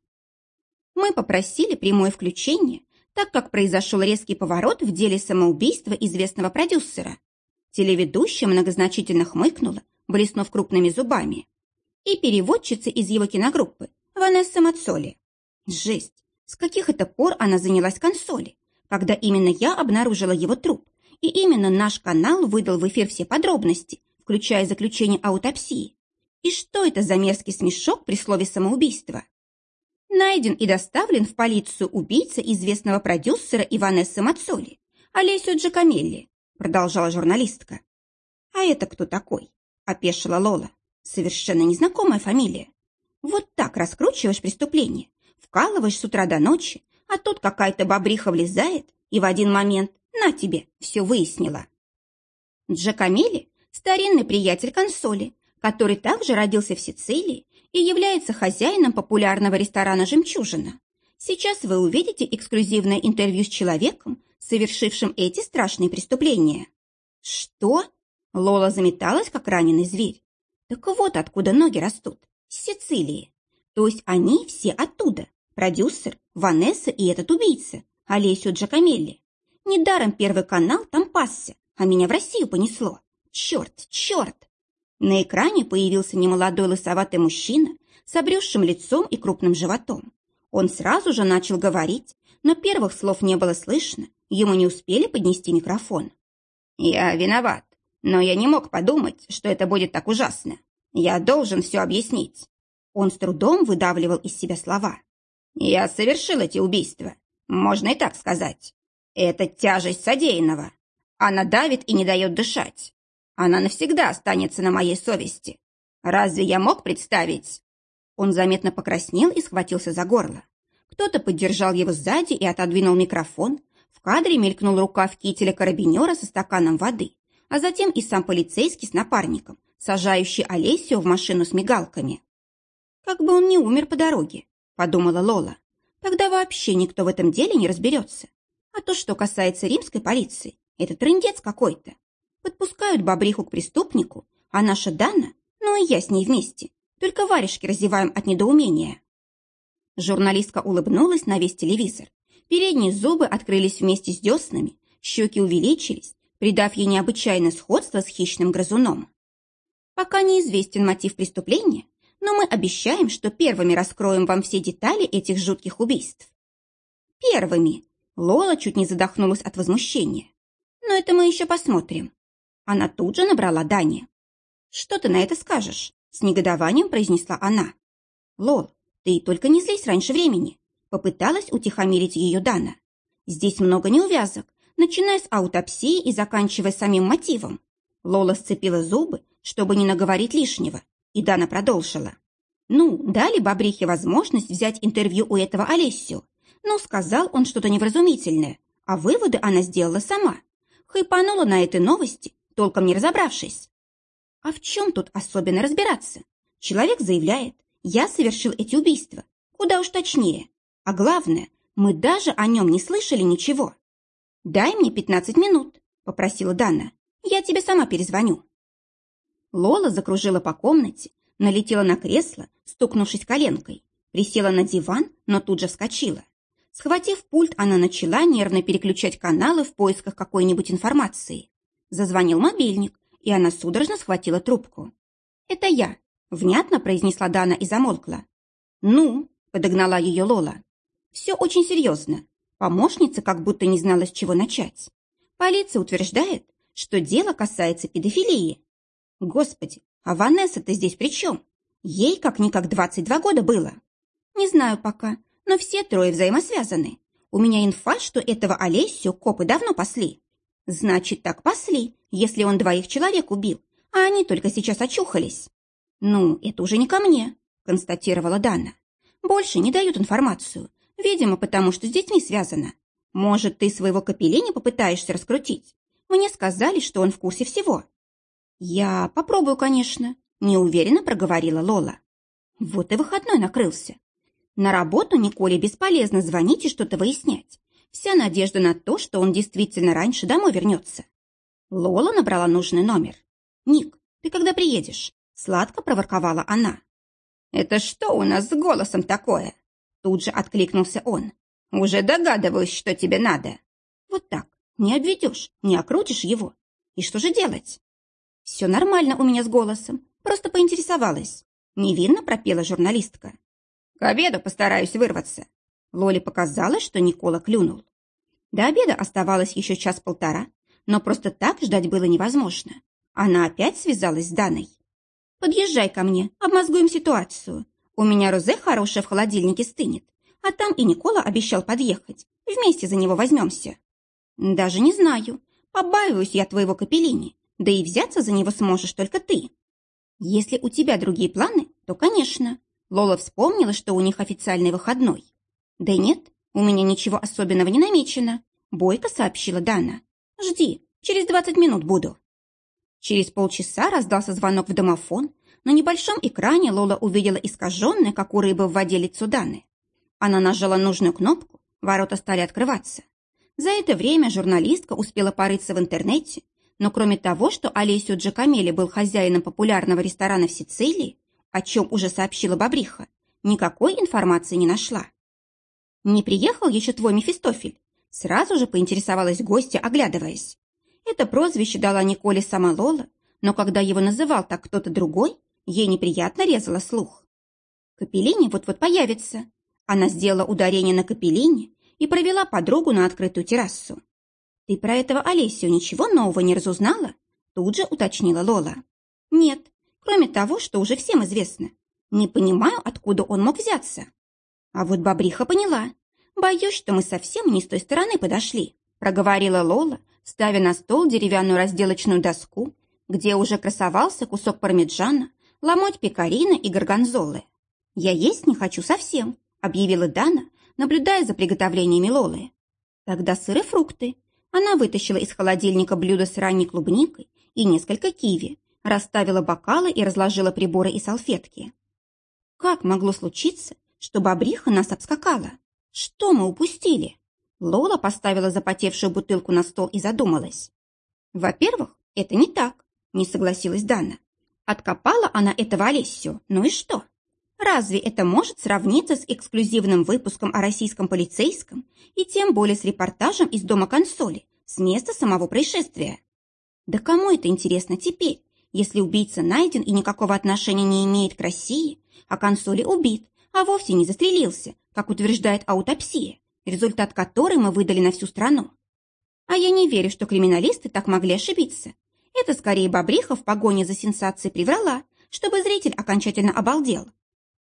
Мы попросили прямое включение, так как произошел резкий поворот в деле самоубийства известного продюсера. Телеведущая многозначительно хмыкнула, блеснув крупными зубами. И переводчица из его киногруппы, Ванесса Мацоли. Жесть! С каких это пор она занялась консоли, когда именно я обнаружила его труп, и именно наш канал выдал в эфир все подробности, включая заключение аутопсии. И что это за мерзкий смешок при слове самоубийства? Найден и доставлен в полицию убийца известного продюсера Иванессы Мацоли, Олесио Джакамелли, продолжала журналистка. А это кто такой? Опешила Лола. Совершенно незнакомая фамилия. Вот так раскручиваешь преступление, вкалываешь с утра до ночи, а тут какая-то бобриха влезает и в один момент на тебе все выяснила. Джакамели – старинный приятель консоли, который также родился в Сицилии и является хозяином популярного ресторана «Жемчужина». Сейчас вы увидите эксклюзивное интервью с человеком, совершившим эти страшные преступления. Что? Лола заметалась, как раненый зверь. Так вот откуда ноги растут. С Сицилии. То есть они все оттуда. Продюсер, Ванесса и этот убийца, Олесио Джакамелли. Недаром Первый канал там пасся, а меня в Россию понесло. Черт, черт! На экране появился немолодой лысоватый мужчина с обрюзшим лицом и крупным животом. Он сразу же начал говорить, но первых слов не было слышно, ему не успели поднести микрофон. «Я виноват, но я не мог подумать, что это будет так ужасно. Я должен все объяснить». Он с трудом выдавливал из себя слова. «Я совершил эти убийства, можно и так сказать. Это тяжесть содеянного. Она давит и не дает дышать. Она навсегда останется на моей совести. Разве я мог представить?» Он заметно покраснел и схватился за горло. Кто-то поддержал его сзади и отодвинул микрофон. В кадре мелькнул рукав кителя карабинера со стаканом воды, а затем и сам полицейский с напарником, сажающий Олесио в машину с мигалками. «Как бы он не умер по дороге», — подумала Лола. «Тогда вообще никто в этом деле не разберется. А то, что касается римской полиции, это трындец какой-то. Подпускают бобриху к преступнику, а наша Дана, ну и я с ней вместе, только варежки разеваем от недоумения. Журналистка улыбнулась на весь телевизор. Передние зубы открылись вместе с деснами, щеки увеличились, придав ей необычайное сходство с хищным грызуном. Пока неизвестен мотив преступления, но мы обещаем, что первыми раскроем вам все детали этих жутких убийств. Первыми. Лола чуть не задохнулась от возмущения. Но это мы еще посмотрим. Она тут же набрала Дани. «Что ты на это скажешь?» С негодованием произнесла она. «Лол, ты только не злись раньше времени», попыталась утихомирить ее Дана. «Здесь много неувязок, начиная с аутопсии и заканчивая самим мотивом. Лола сцепила зубы, чтобы не наговорить лишнего, и Дана продолжила. Ну, дали Бобрихе возможность взять интервью у этого Олесю. Но сказал он что-то невразумительное, а выводы она сделала сама. Хайпанула на этой новости, толком не разобравшись. А в чем тут особенно разбираться? Человек заявляет, я совершил эти убийства. Куда уж точнее. А главное, мы даже о нем не слышали ничего. «Дай мне пятнадцать минут», — попросила Дана. «Я тебе сама перезвоню». Лола закружила по комнате, налетела на кресло, стукнувшись коленкой, присела на диван, но тут же вскочила. Схватив пульт, она начала нервно переключать каналы в поисках какой-нибудь информации. Зазвонил мобильник, и она судорожно схватила трубку. «Это я», — внятно произнесла Дана и замолкла. «Ну», — подогнала ее Лола. «Все очень серьезно. Помощница как будто не знала, с чего начать. Полиция утверждает, что дело касается педофилии. Господи, а Ванесса-то здесь при чем? Ей как-никак 22 года было. Не знаю пока, но все трое взаимосвязаны. У меня инфа, что этого Олесю копы давно пасли. Значит, так пасли, если он двоих человек убил, а они только сейчас очухались. Ну, это уже не ко мне, констатировала Дана. Больше не дают информацию, видимо, потому что с детьми связано. Может, ты своего капеллини попытаешься раскрутить? Мне сказали, что он в курсе всего. «Я попробую, конечно», – неуверенно проговорила Лола. Вот и выходной накрылся. На работу Николе бесполезно звонить и что-то выяснять. Вся надежда на то, что он действительно раньше домой вернется. Лола набрала нужный номер. «Ник, ты когда приедешь?» Сладко проворковала она. «Это что у нас с голосом такое?» Тут же откликнулся он. «Уже догадываюсь, что тебе надо». «Вот так. Не обведешь, не окрутишь его. И что же делать?» «Все нормально у меня с голосом, просто поинтересовалась». Невинно пропела журналистка. «К обеду постараюсь вырваться». Лоле показалось, что Никола клюнул. До обеда оставалось еще час-полтора, но просто так ждать было невозможно. Она опять связалась с Даной. «Подъезжай ко мне, обмозгуем ситуацию. У меня розе хорошее в холодильнике стынет, а там и Никола обещал подъехать. Вместе за него возьмемся». «Даже не знаю. Побаиваюсь я твоего капеллини. Да и взяться за него сможешь только ты. Если у тебя другие планы, то, конечно. Лола вспомнила, что у них официальный выходной. Да нет, у меня ничего особенного не намечено. Бойко сообщила Дана. Жди, через двадцать минут буду. Через полчаса раздался звонок в домофон. На небольшом экране Лола увидела искаженное, как у рыбы в воде лицо Даны. Она нажала нужную кнопку, ворота стали открываться. За это время журналистка успела порыться в интернете но кроме того, что Олесио Джакамели был хозяином популярного ресторана в Сицилии, о чем уже сообщила Бобриха, никакой информации не нашла. «Не приехал еще твой Мефистофель?» Сразу же поинтересовалась гостья, оглядываясь. Это прозвище дала Николе сама Лола, но когда его называл так кто-то другой, ей неприятно резала слух. Капеллини вот-вот появится. Она сделала ударение на Капеллини и провела подругу на открытую террасу. «Ты про этого Олесю ничего нового не разузнала?» Тут же уточнила Лола. «Нет, кроме того, что уже всем известно. Не понимаю, откуда он мог взяться». А вот Бобриха поняла. «Боюсь, что мы совсем не с той стороны подошли», проговорила Лола, ставя на стол деревянную разделочную доску, где уже красовался кусок пармиджана, ломоть пекарина и горгонзолы. «Я есть не хочу совсем», объявила Дана, наблюдая за приготовлениями Лолы. «Тогда сыр и фрукты. Она вытащила из холодильника блюдо с ранней клубникой и несколько киви, расставила бокалы и разложила приборы и салфетки. Как могло случиться, что бобриха нас обскакала? Что мы упустили? Лола поставила запотевшую бутылку на стол и задумалась. Во-первых, это не так, не согласилась Дана. Откопала она этого Олесю, ну и что? Разве это может сравниться с эксклюзивным выпуском о российском полицейском и тем более с репортажем из дома консоли, с места самого происшествия? Да кому это интересно теперь, если убийца найден и никакого отношения не имеет к России, а консоли убит, а вовсе не застрелился, как утверждает аутопсия, результат которой мы выдали на всю страну? А я не верю, что криминалисты так могли ошибиться. Это скорее Бобриха в погоне за сенсацией приврала, чтобы зритель окончательно обалдел.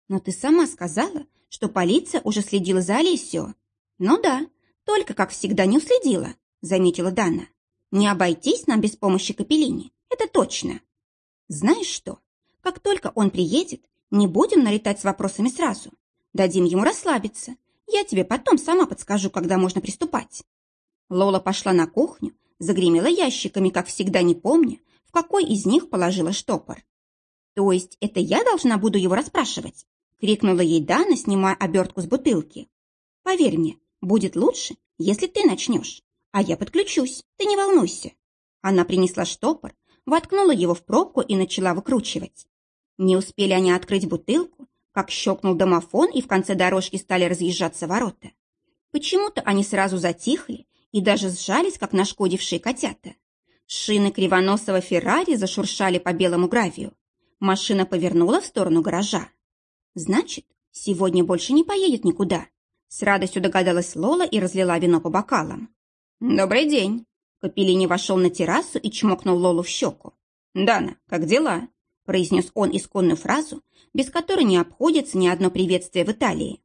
Но ты сама сказала, что полиция уже следила за Олесио. Ну да, только, как всегда, не уследила, заметила Дана. «Не обойтись нам без помощи Капеллини, это точно. Знаешь что, как только он приедет, не будем налетать с вопросами сразу. Дадим ему расслабиться. Я тебе потом сама подскажу, когда можно приступать». Лола пошла на кухню, загремела ящиками, как всегда не помня, в какой из них положила штопор. «То есть это я должна буду его расспрашивать?» — крикнула ей Дана, снимая обертку с бутылки. «Поверь мне, будет лучше, если ты начнешь, а я подключусь, ты не волнуйся». Она принесла штопор, воткнула его в пробку и начала выкручивать. Не успели они открыть бутылку, как щелкнул домофон, и в конце дорожки стали разъезжаться ворота. Почему-то они сразу затихли и даже сжались, как нашкодившие котята. Шины кривоносого Феррари зашуршали по белому гравию. Машина повернула в сторону гаража. «Значит, сегодня больше не поедет никуда», с радостью догадалась Лола и разлила вино по бокалам. «Добрый день!» Капеллини вошел на террасу и чмокнул Лолу в щеку. «Дана, как дела?» Произнес он исконную фразу, без которой не обходится ни одно приветствие в Италии.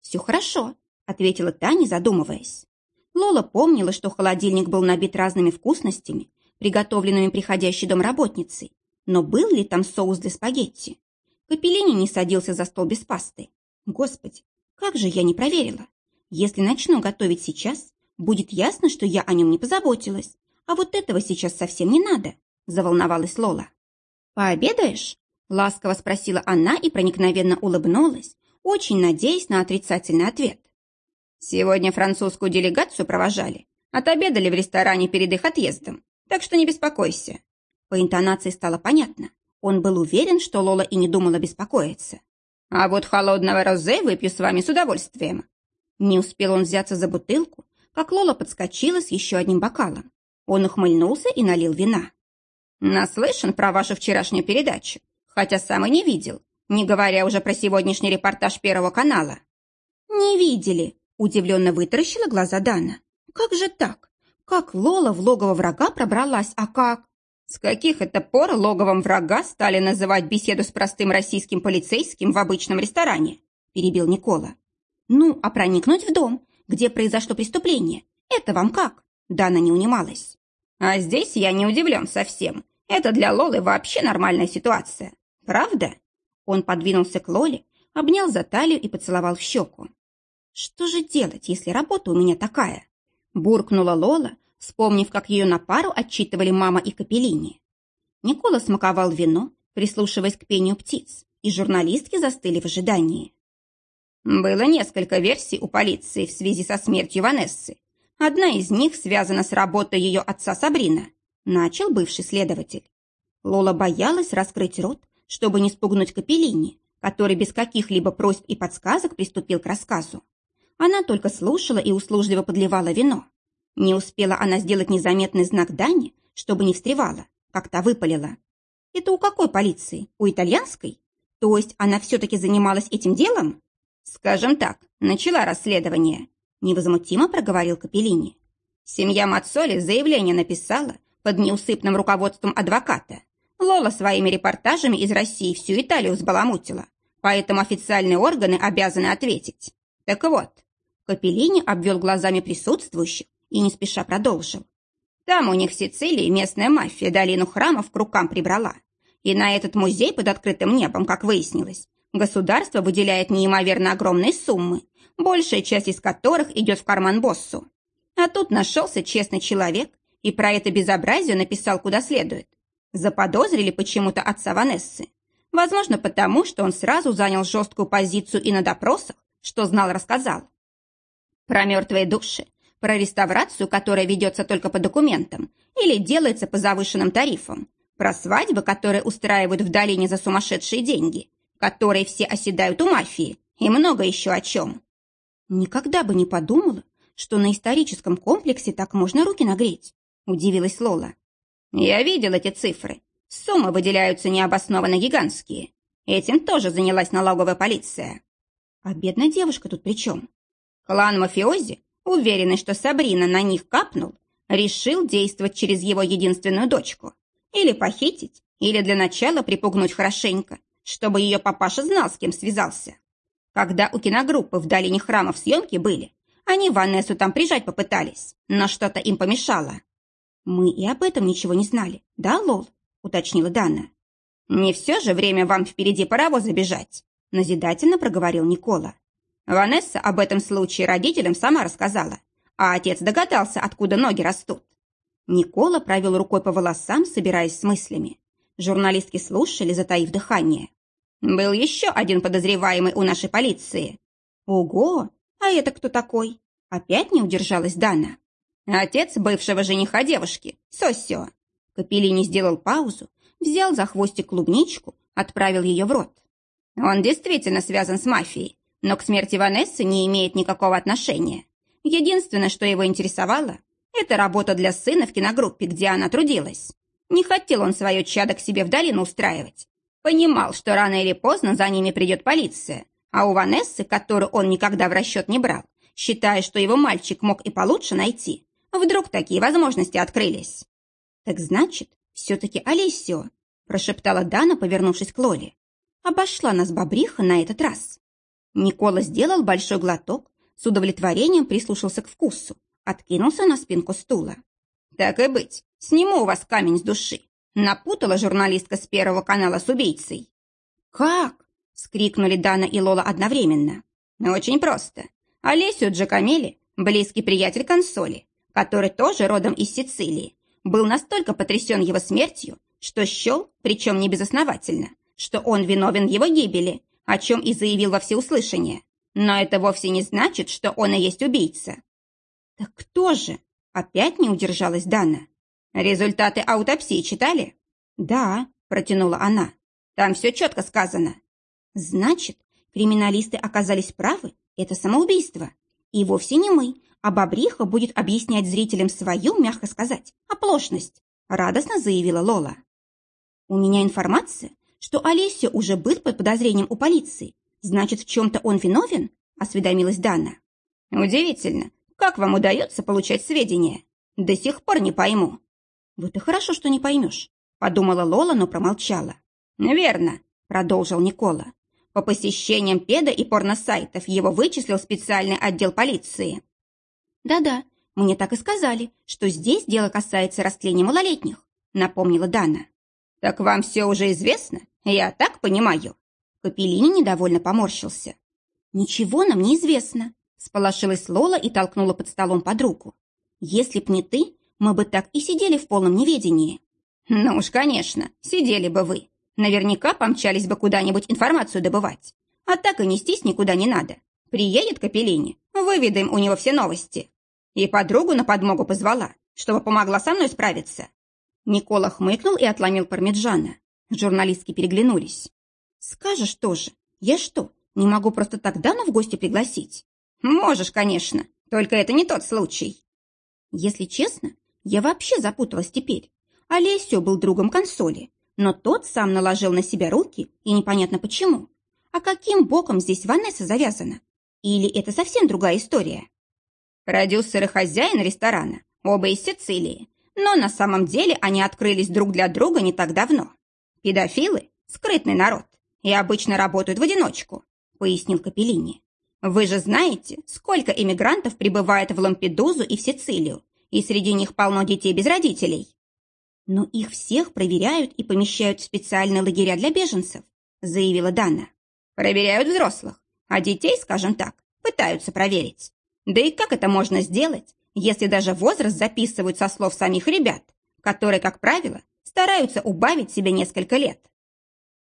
«Все хорошо», — ответила Таня, задумываясь. Лола помнила, что холодильник был набит разными вкусностями, приготовленными приходящей домработницей, но был ли там соус для спагетти? Капеллини не садился за стол без пасты. Господи, как же я не проверила? Если начну готовить сейчас, будет ясно, что я о нем не позаботилась, а вот этого сейчас совсем не надо, заволновалась Лола. «Пообедаешь?» – ласково спросила она и проникновенно улыбнулась, очень надеясь на отрицательный ответ. «Сегодня французскую делегацию провожали. Отобедали в ресторане перед их отъездом, так что не беспокойся». По интонации стало понятно. Он был уверен, что Лола и не думала беспокоиться. «А вот холодного розе выпью с вами с удовольствием». Не успел он взяться за бутылку, как Лола подскочила с еще одним бокалом. Он ухмыльнулся и налил вина. Наслышан про вашу вчерашнюю передачу, хотя сам и не видел, не говоря уже про сегодняшний репортаж Первого канала. Не видели, удивленно вытаращила глаза Дана. Как же так? Как Лола в логово врага пробралась, а как? С каких это пор логовом врага стали называть беседу с простым российским полицейским в обычном ресторане? Перебил Никола. Ну, а проникнуть в дом, где произошло преступление, это вам как? Дана не унималась. А здесь я не удивлен совсем. Это для Лолы вообще нормальная ситуация. Правда? Он подвинулся к Лоле, обнял за талию и поцеловал в щеку. Что же делать, если работа у меня такая? Буркнула Лола, вспомнив, как ее на пару отчитывали мама и Капеллини. Никола смаковал вино, прислушиваясь к пению птиц, и журналистки застыли в ожидании. Было несколько версий у полиции в связи со смертью Ванессы, Одна из них связана с работой ее отца Сабрина, начал бывший следователь. Лола боялась раскрыть рот, чтобы не спугнуть Капеллини, который без каких-либо просьб и подсказок приступил к рассказу. Она только слушала и услужливо подливала вино. Не успела она сделать незаметный знак Дани, чтобы не встревала, как та выпалила. «Это у какой полиции? У итальянской? То есть она все-таки занималась этим делом?» «Скажем так, начала расследование», невозмутимо проговорил Капеллини. Семья Мацоли заявление написала под неусыпным руководством адвоката. Лола своими репортажами из России всю Италию взбаламутила, поэтому официальные органы обязаны ответить. Так вот, Капеллини обвел глазами присутствующих и не спеша продолжил. Там у них в Сицилии местная мафия долину храмов к рукам прибрала. И на этот музей под открытым небом, как выяснилось, государство выделяет неимоверно огромные суммы, большая часть из которых идет в карман боссу. А тут нашелся честный человек и про это безобразие написал куда следует. Заподозрили почему-то отца Ванессы. Возможно, потому, что он сразу занял жесткую позицию и на допросах, что знал, рассказал. Про мертвые души, про реставрацию, которая ведется только по документам или делается по завышенным тарифам, про свадьбы, которые устраивают в долине за сумасшедшие деньги, которые все оседают у мафии, и много еще о чем. Никогда бы не подумала, что на историческом комплексе так можно руки нагреть, удивилась Лола. Я видел эти цифры. Суммы выделяются необоснованно гигантские. Этим тоже занялась налоговая полиция. А бедная девушка тут при чем? Клан мафиози, уверенный, что Сабрина на них капнул, решил действовать через его единственную дочку. Или похитить, или для начала припугнуть хорошенько, чтобы ее папаша знал, с кем связался. Когда у киногруппы в долине храмов съемки были, Они Ванессу там прижать попытались, но что-то им помешало. Мы и об этом ничего не знали, да, Лол? Уточнила Дана. Не все же время вам впереди паровоза бежать, назидательно проговорил Никола. Ванесса об этом случае родителям сама рассказала, а отец догадался, откуда ноги растут. Никола провел рукой по волосам, собираясь с мыслями. Журналистки слушали, затаив дыхание. «Был еще один подозреваемый у нашей полиции». «Ого! А это кто такой?» Опять не удержалась Дана. «Отец бывшего жениха девушки, Сосио». Капеллини сделал паузу, взял за хвостик клубничку, отправил ее в рот. «Он действительно связан с мафией, но к смерти Ванессы не имеет никакого отношения. Единственное, что его интересовало, это работа для сына в киногруппе, где она трудилась. Не хотел он свое чадо к себе в долину устраивать. Понимал, что рано или поздно за ними придет полиция, а у Ванессы, которую он никогда в расчет не брал, считая, что его мальчик мог и получше найти, вдруг такие возможности открылись. «Так значит, все-таки Олесио», – прошептала Дана, повернувшись к Лоле. «Обошла нас бобриха на этот раз». Никола сделал большой глоток, с удовлетворением прислушался к вкусу, откинулся на спинку стула. «Так и быть, сниму у вас камень с души. Напутала журналистка с Первого канала с убийцей». «Как?» — скрикнули Дана и Лола одновременно. «Очень просто. Олесио Джакамели, близкий приятель консоли, который тоже родом из Сицилии, был настолько потрясен его смертью, что счел, причем не безосновательно, что он виновен его гибели, о чем и заявил во всеуслышание. Но это вовсе не значит, что он и есть убийца. Так кто же? Опять не удержалась Дана. Результаты аутопсии читали? Да, протянула она. Там все четко сказано. Значит, криминалисты оказались правы, это самоубийство. И вовсе не мы, а Бобриха будет объяснять зрителям свою, мягко сказать, оплошность, радостно заявила Лола. У меня информация, что Олеся уже был под подозрением у полиции. Значит, в чем-то он виновен? Осведомилась Дана. Удивительно, как вам удается получать сведения? До сих пор не пойму». «Вот и хорошо, что не поймешь», — подумала Лола, но промолчала. «Верно», — продолжил Никола. «По посещениям педа и порносайтов его вычислил специальный отдел полиции». «Да-да, мне так и сказали, что здесь дело касается растления малолетних», — напомнила Дана. «Так вам все уже известно? Я так понимаю?» Капеллини недовольно поморщился. «Ничего нам не известно», Сполошилась Лола и толкнула под столом подругу. «Если б не ты, мы бы так и сидели в полном неведении». «Ну уж, конечно, сидели бы вы. Наверняка помчались бы куда-нибудь информацию добывать. А так и нестись никуда не надо. Приедет Капеллини, выведаем у него все новости. И подругу на подмогу позвала, чтобы помогла со мной справиться». Никола хмыкнул и отломил пармиджана. Журналистки переглянулись. «Скажешь тоже, я что, не могу просто так Дану в гости пригласить?» «Можешь, конечно, только это не тот случай». Если честно, я вообще запуталась теперь. Олесио был другом консоли, но тот сам наложил на себя руки, и непонятно почему. А каким боком здесь Ванесса завязана? Или это совсем другая история? Продюсер и хозяин ресторана, оба из Сицилии, но на самом деле они открылись друг для друга не так давно. Педофилы – скрытный народ и обычно работают в одиночку, пояснил Капеллини. Вы же знаете, сколько иммигрантов прибывает в Лампедузу и в Сицилию, и среди них полно детей без родителей. Но их всех проверяют и помещают в специальные лагеря для беженцев, заявила Дана. Проверяют взрослых, а детей, скажем так, пытаются проверить. Да и как это можно сделать, если даже возраст записывают со слов самих ребят, которые, как правило, стараются убавить себе несколько лет?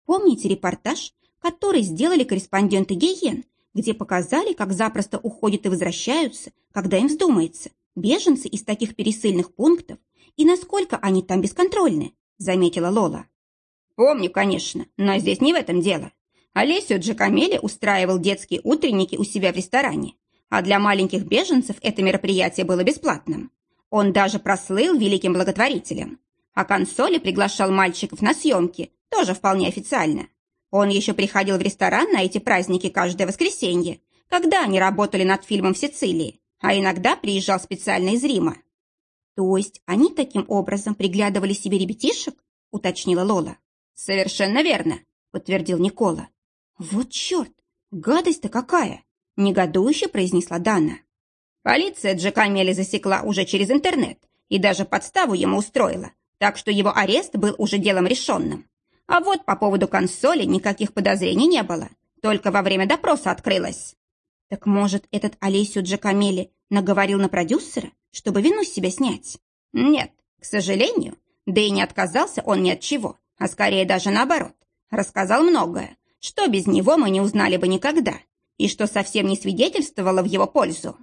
Помните репортаж, который сделали корреспонденты Гиен где показали, как запросто уходят и возвращаются, когда им вздумается, беженцы из таких пересыльных пунктов и насколько они там бесконтрольны, заметила Лола. Помню, конечно, но здесь не в этом дело. Олесио Джакамели устраивал детские утренники у себя в ресторане, а для маленьких беженцев это мероприятие было бесплатным. Он даже прослыл великим благотворителем. А консоли приглашал мальчиков на съемки, тоже вполне официально. Он еще приходил в ресторан на эти праздники каждое воскресенье, когда они работали над фильмом в Сицилии, а иногда приезжал специально из Рима. То есть они таким образом приглядывали себе ребятишек? уточнила Лола. Совершенно верно, подтвердил Никола. Вот черт, гадость-то какая! Негодующе произнесла Дана. Полиция Джекамели засекла уже через интернет и даже подставу ему устроила, так что его арест был уже делом решенным. А вот по поводу консоли никаких подозрений не было, только во время допроса открылось. Так может, этот Олесю Джакамели наговорил на продюсера, чтобы вину с себя снять? Нет, к сожалению, да и не отказался он ни от чего, а скорее даже наоборот. Рассказал многое, что без него мы не узнали бы никогда, и что совсем не свидетельствовало в его пользу.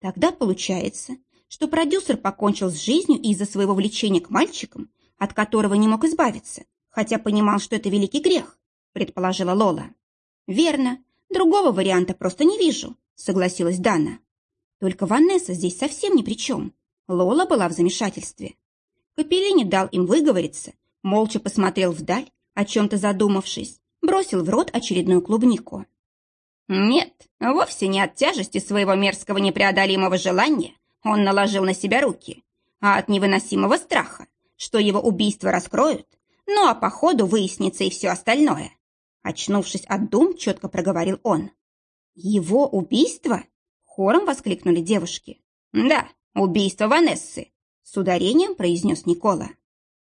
Тогда получается, что продюсер покончил с жизнью из-за своего влечения к мальчикам, от которого не мог избавиться, хотя понимал, что это великий грех, предположила Лола. Верно, другого варианта просто не вижу, согласилась Дана. Только Ванесса здесь совсем ни при чем. Лола была в замешательстве. Капеллини дал им выговориться, молча посмотрел вдаль, о чем-то задумавшись, бросил в рот очередную клубнику. Нет, вовсе не от тяжести своего мерзкого непреодолимого желания он наложил на себя руки, а от невыносимого страха, что его убийство раскроют, ну а по ходу выяснится и все остальное. Очнувшись от дум, четко проговорил он. «Его убийство?» — хором воскликнули девушки. «Да, убийство Ванессы», — с ударением произнес Никола.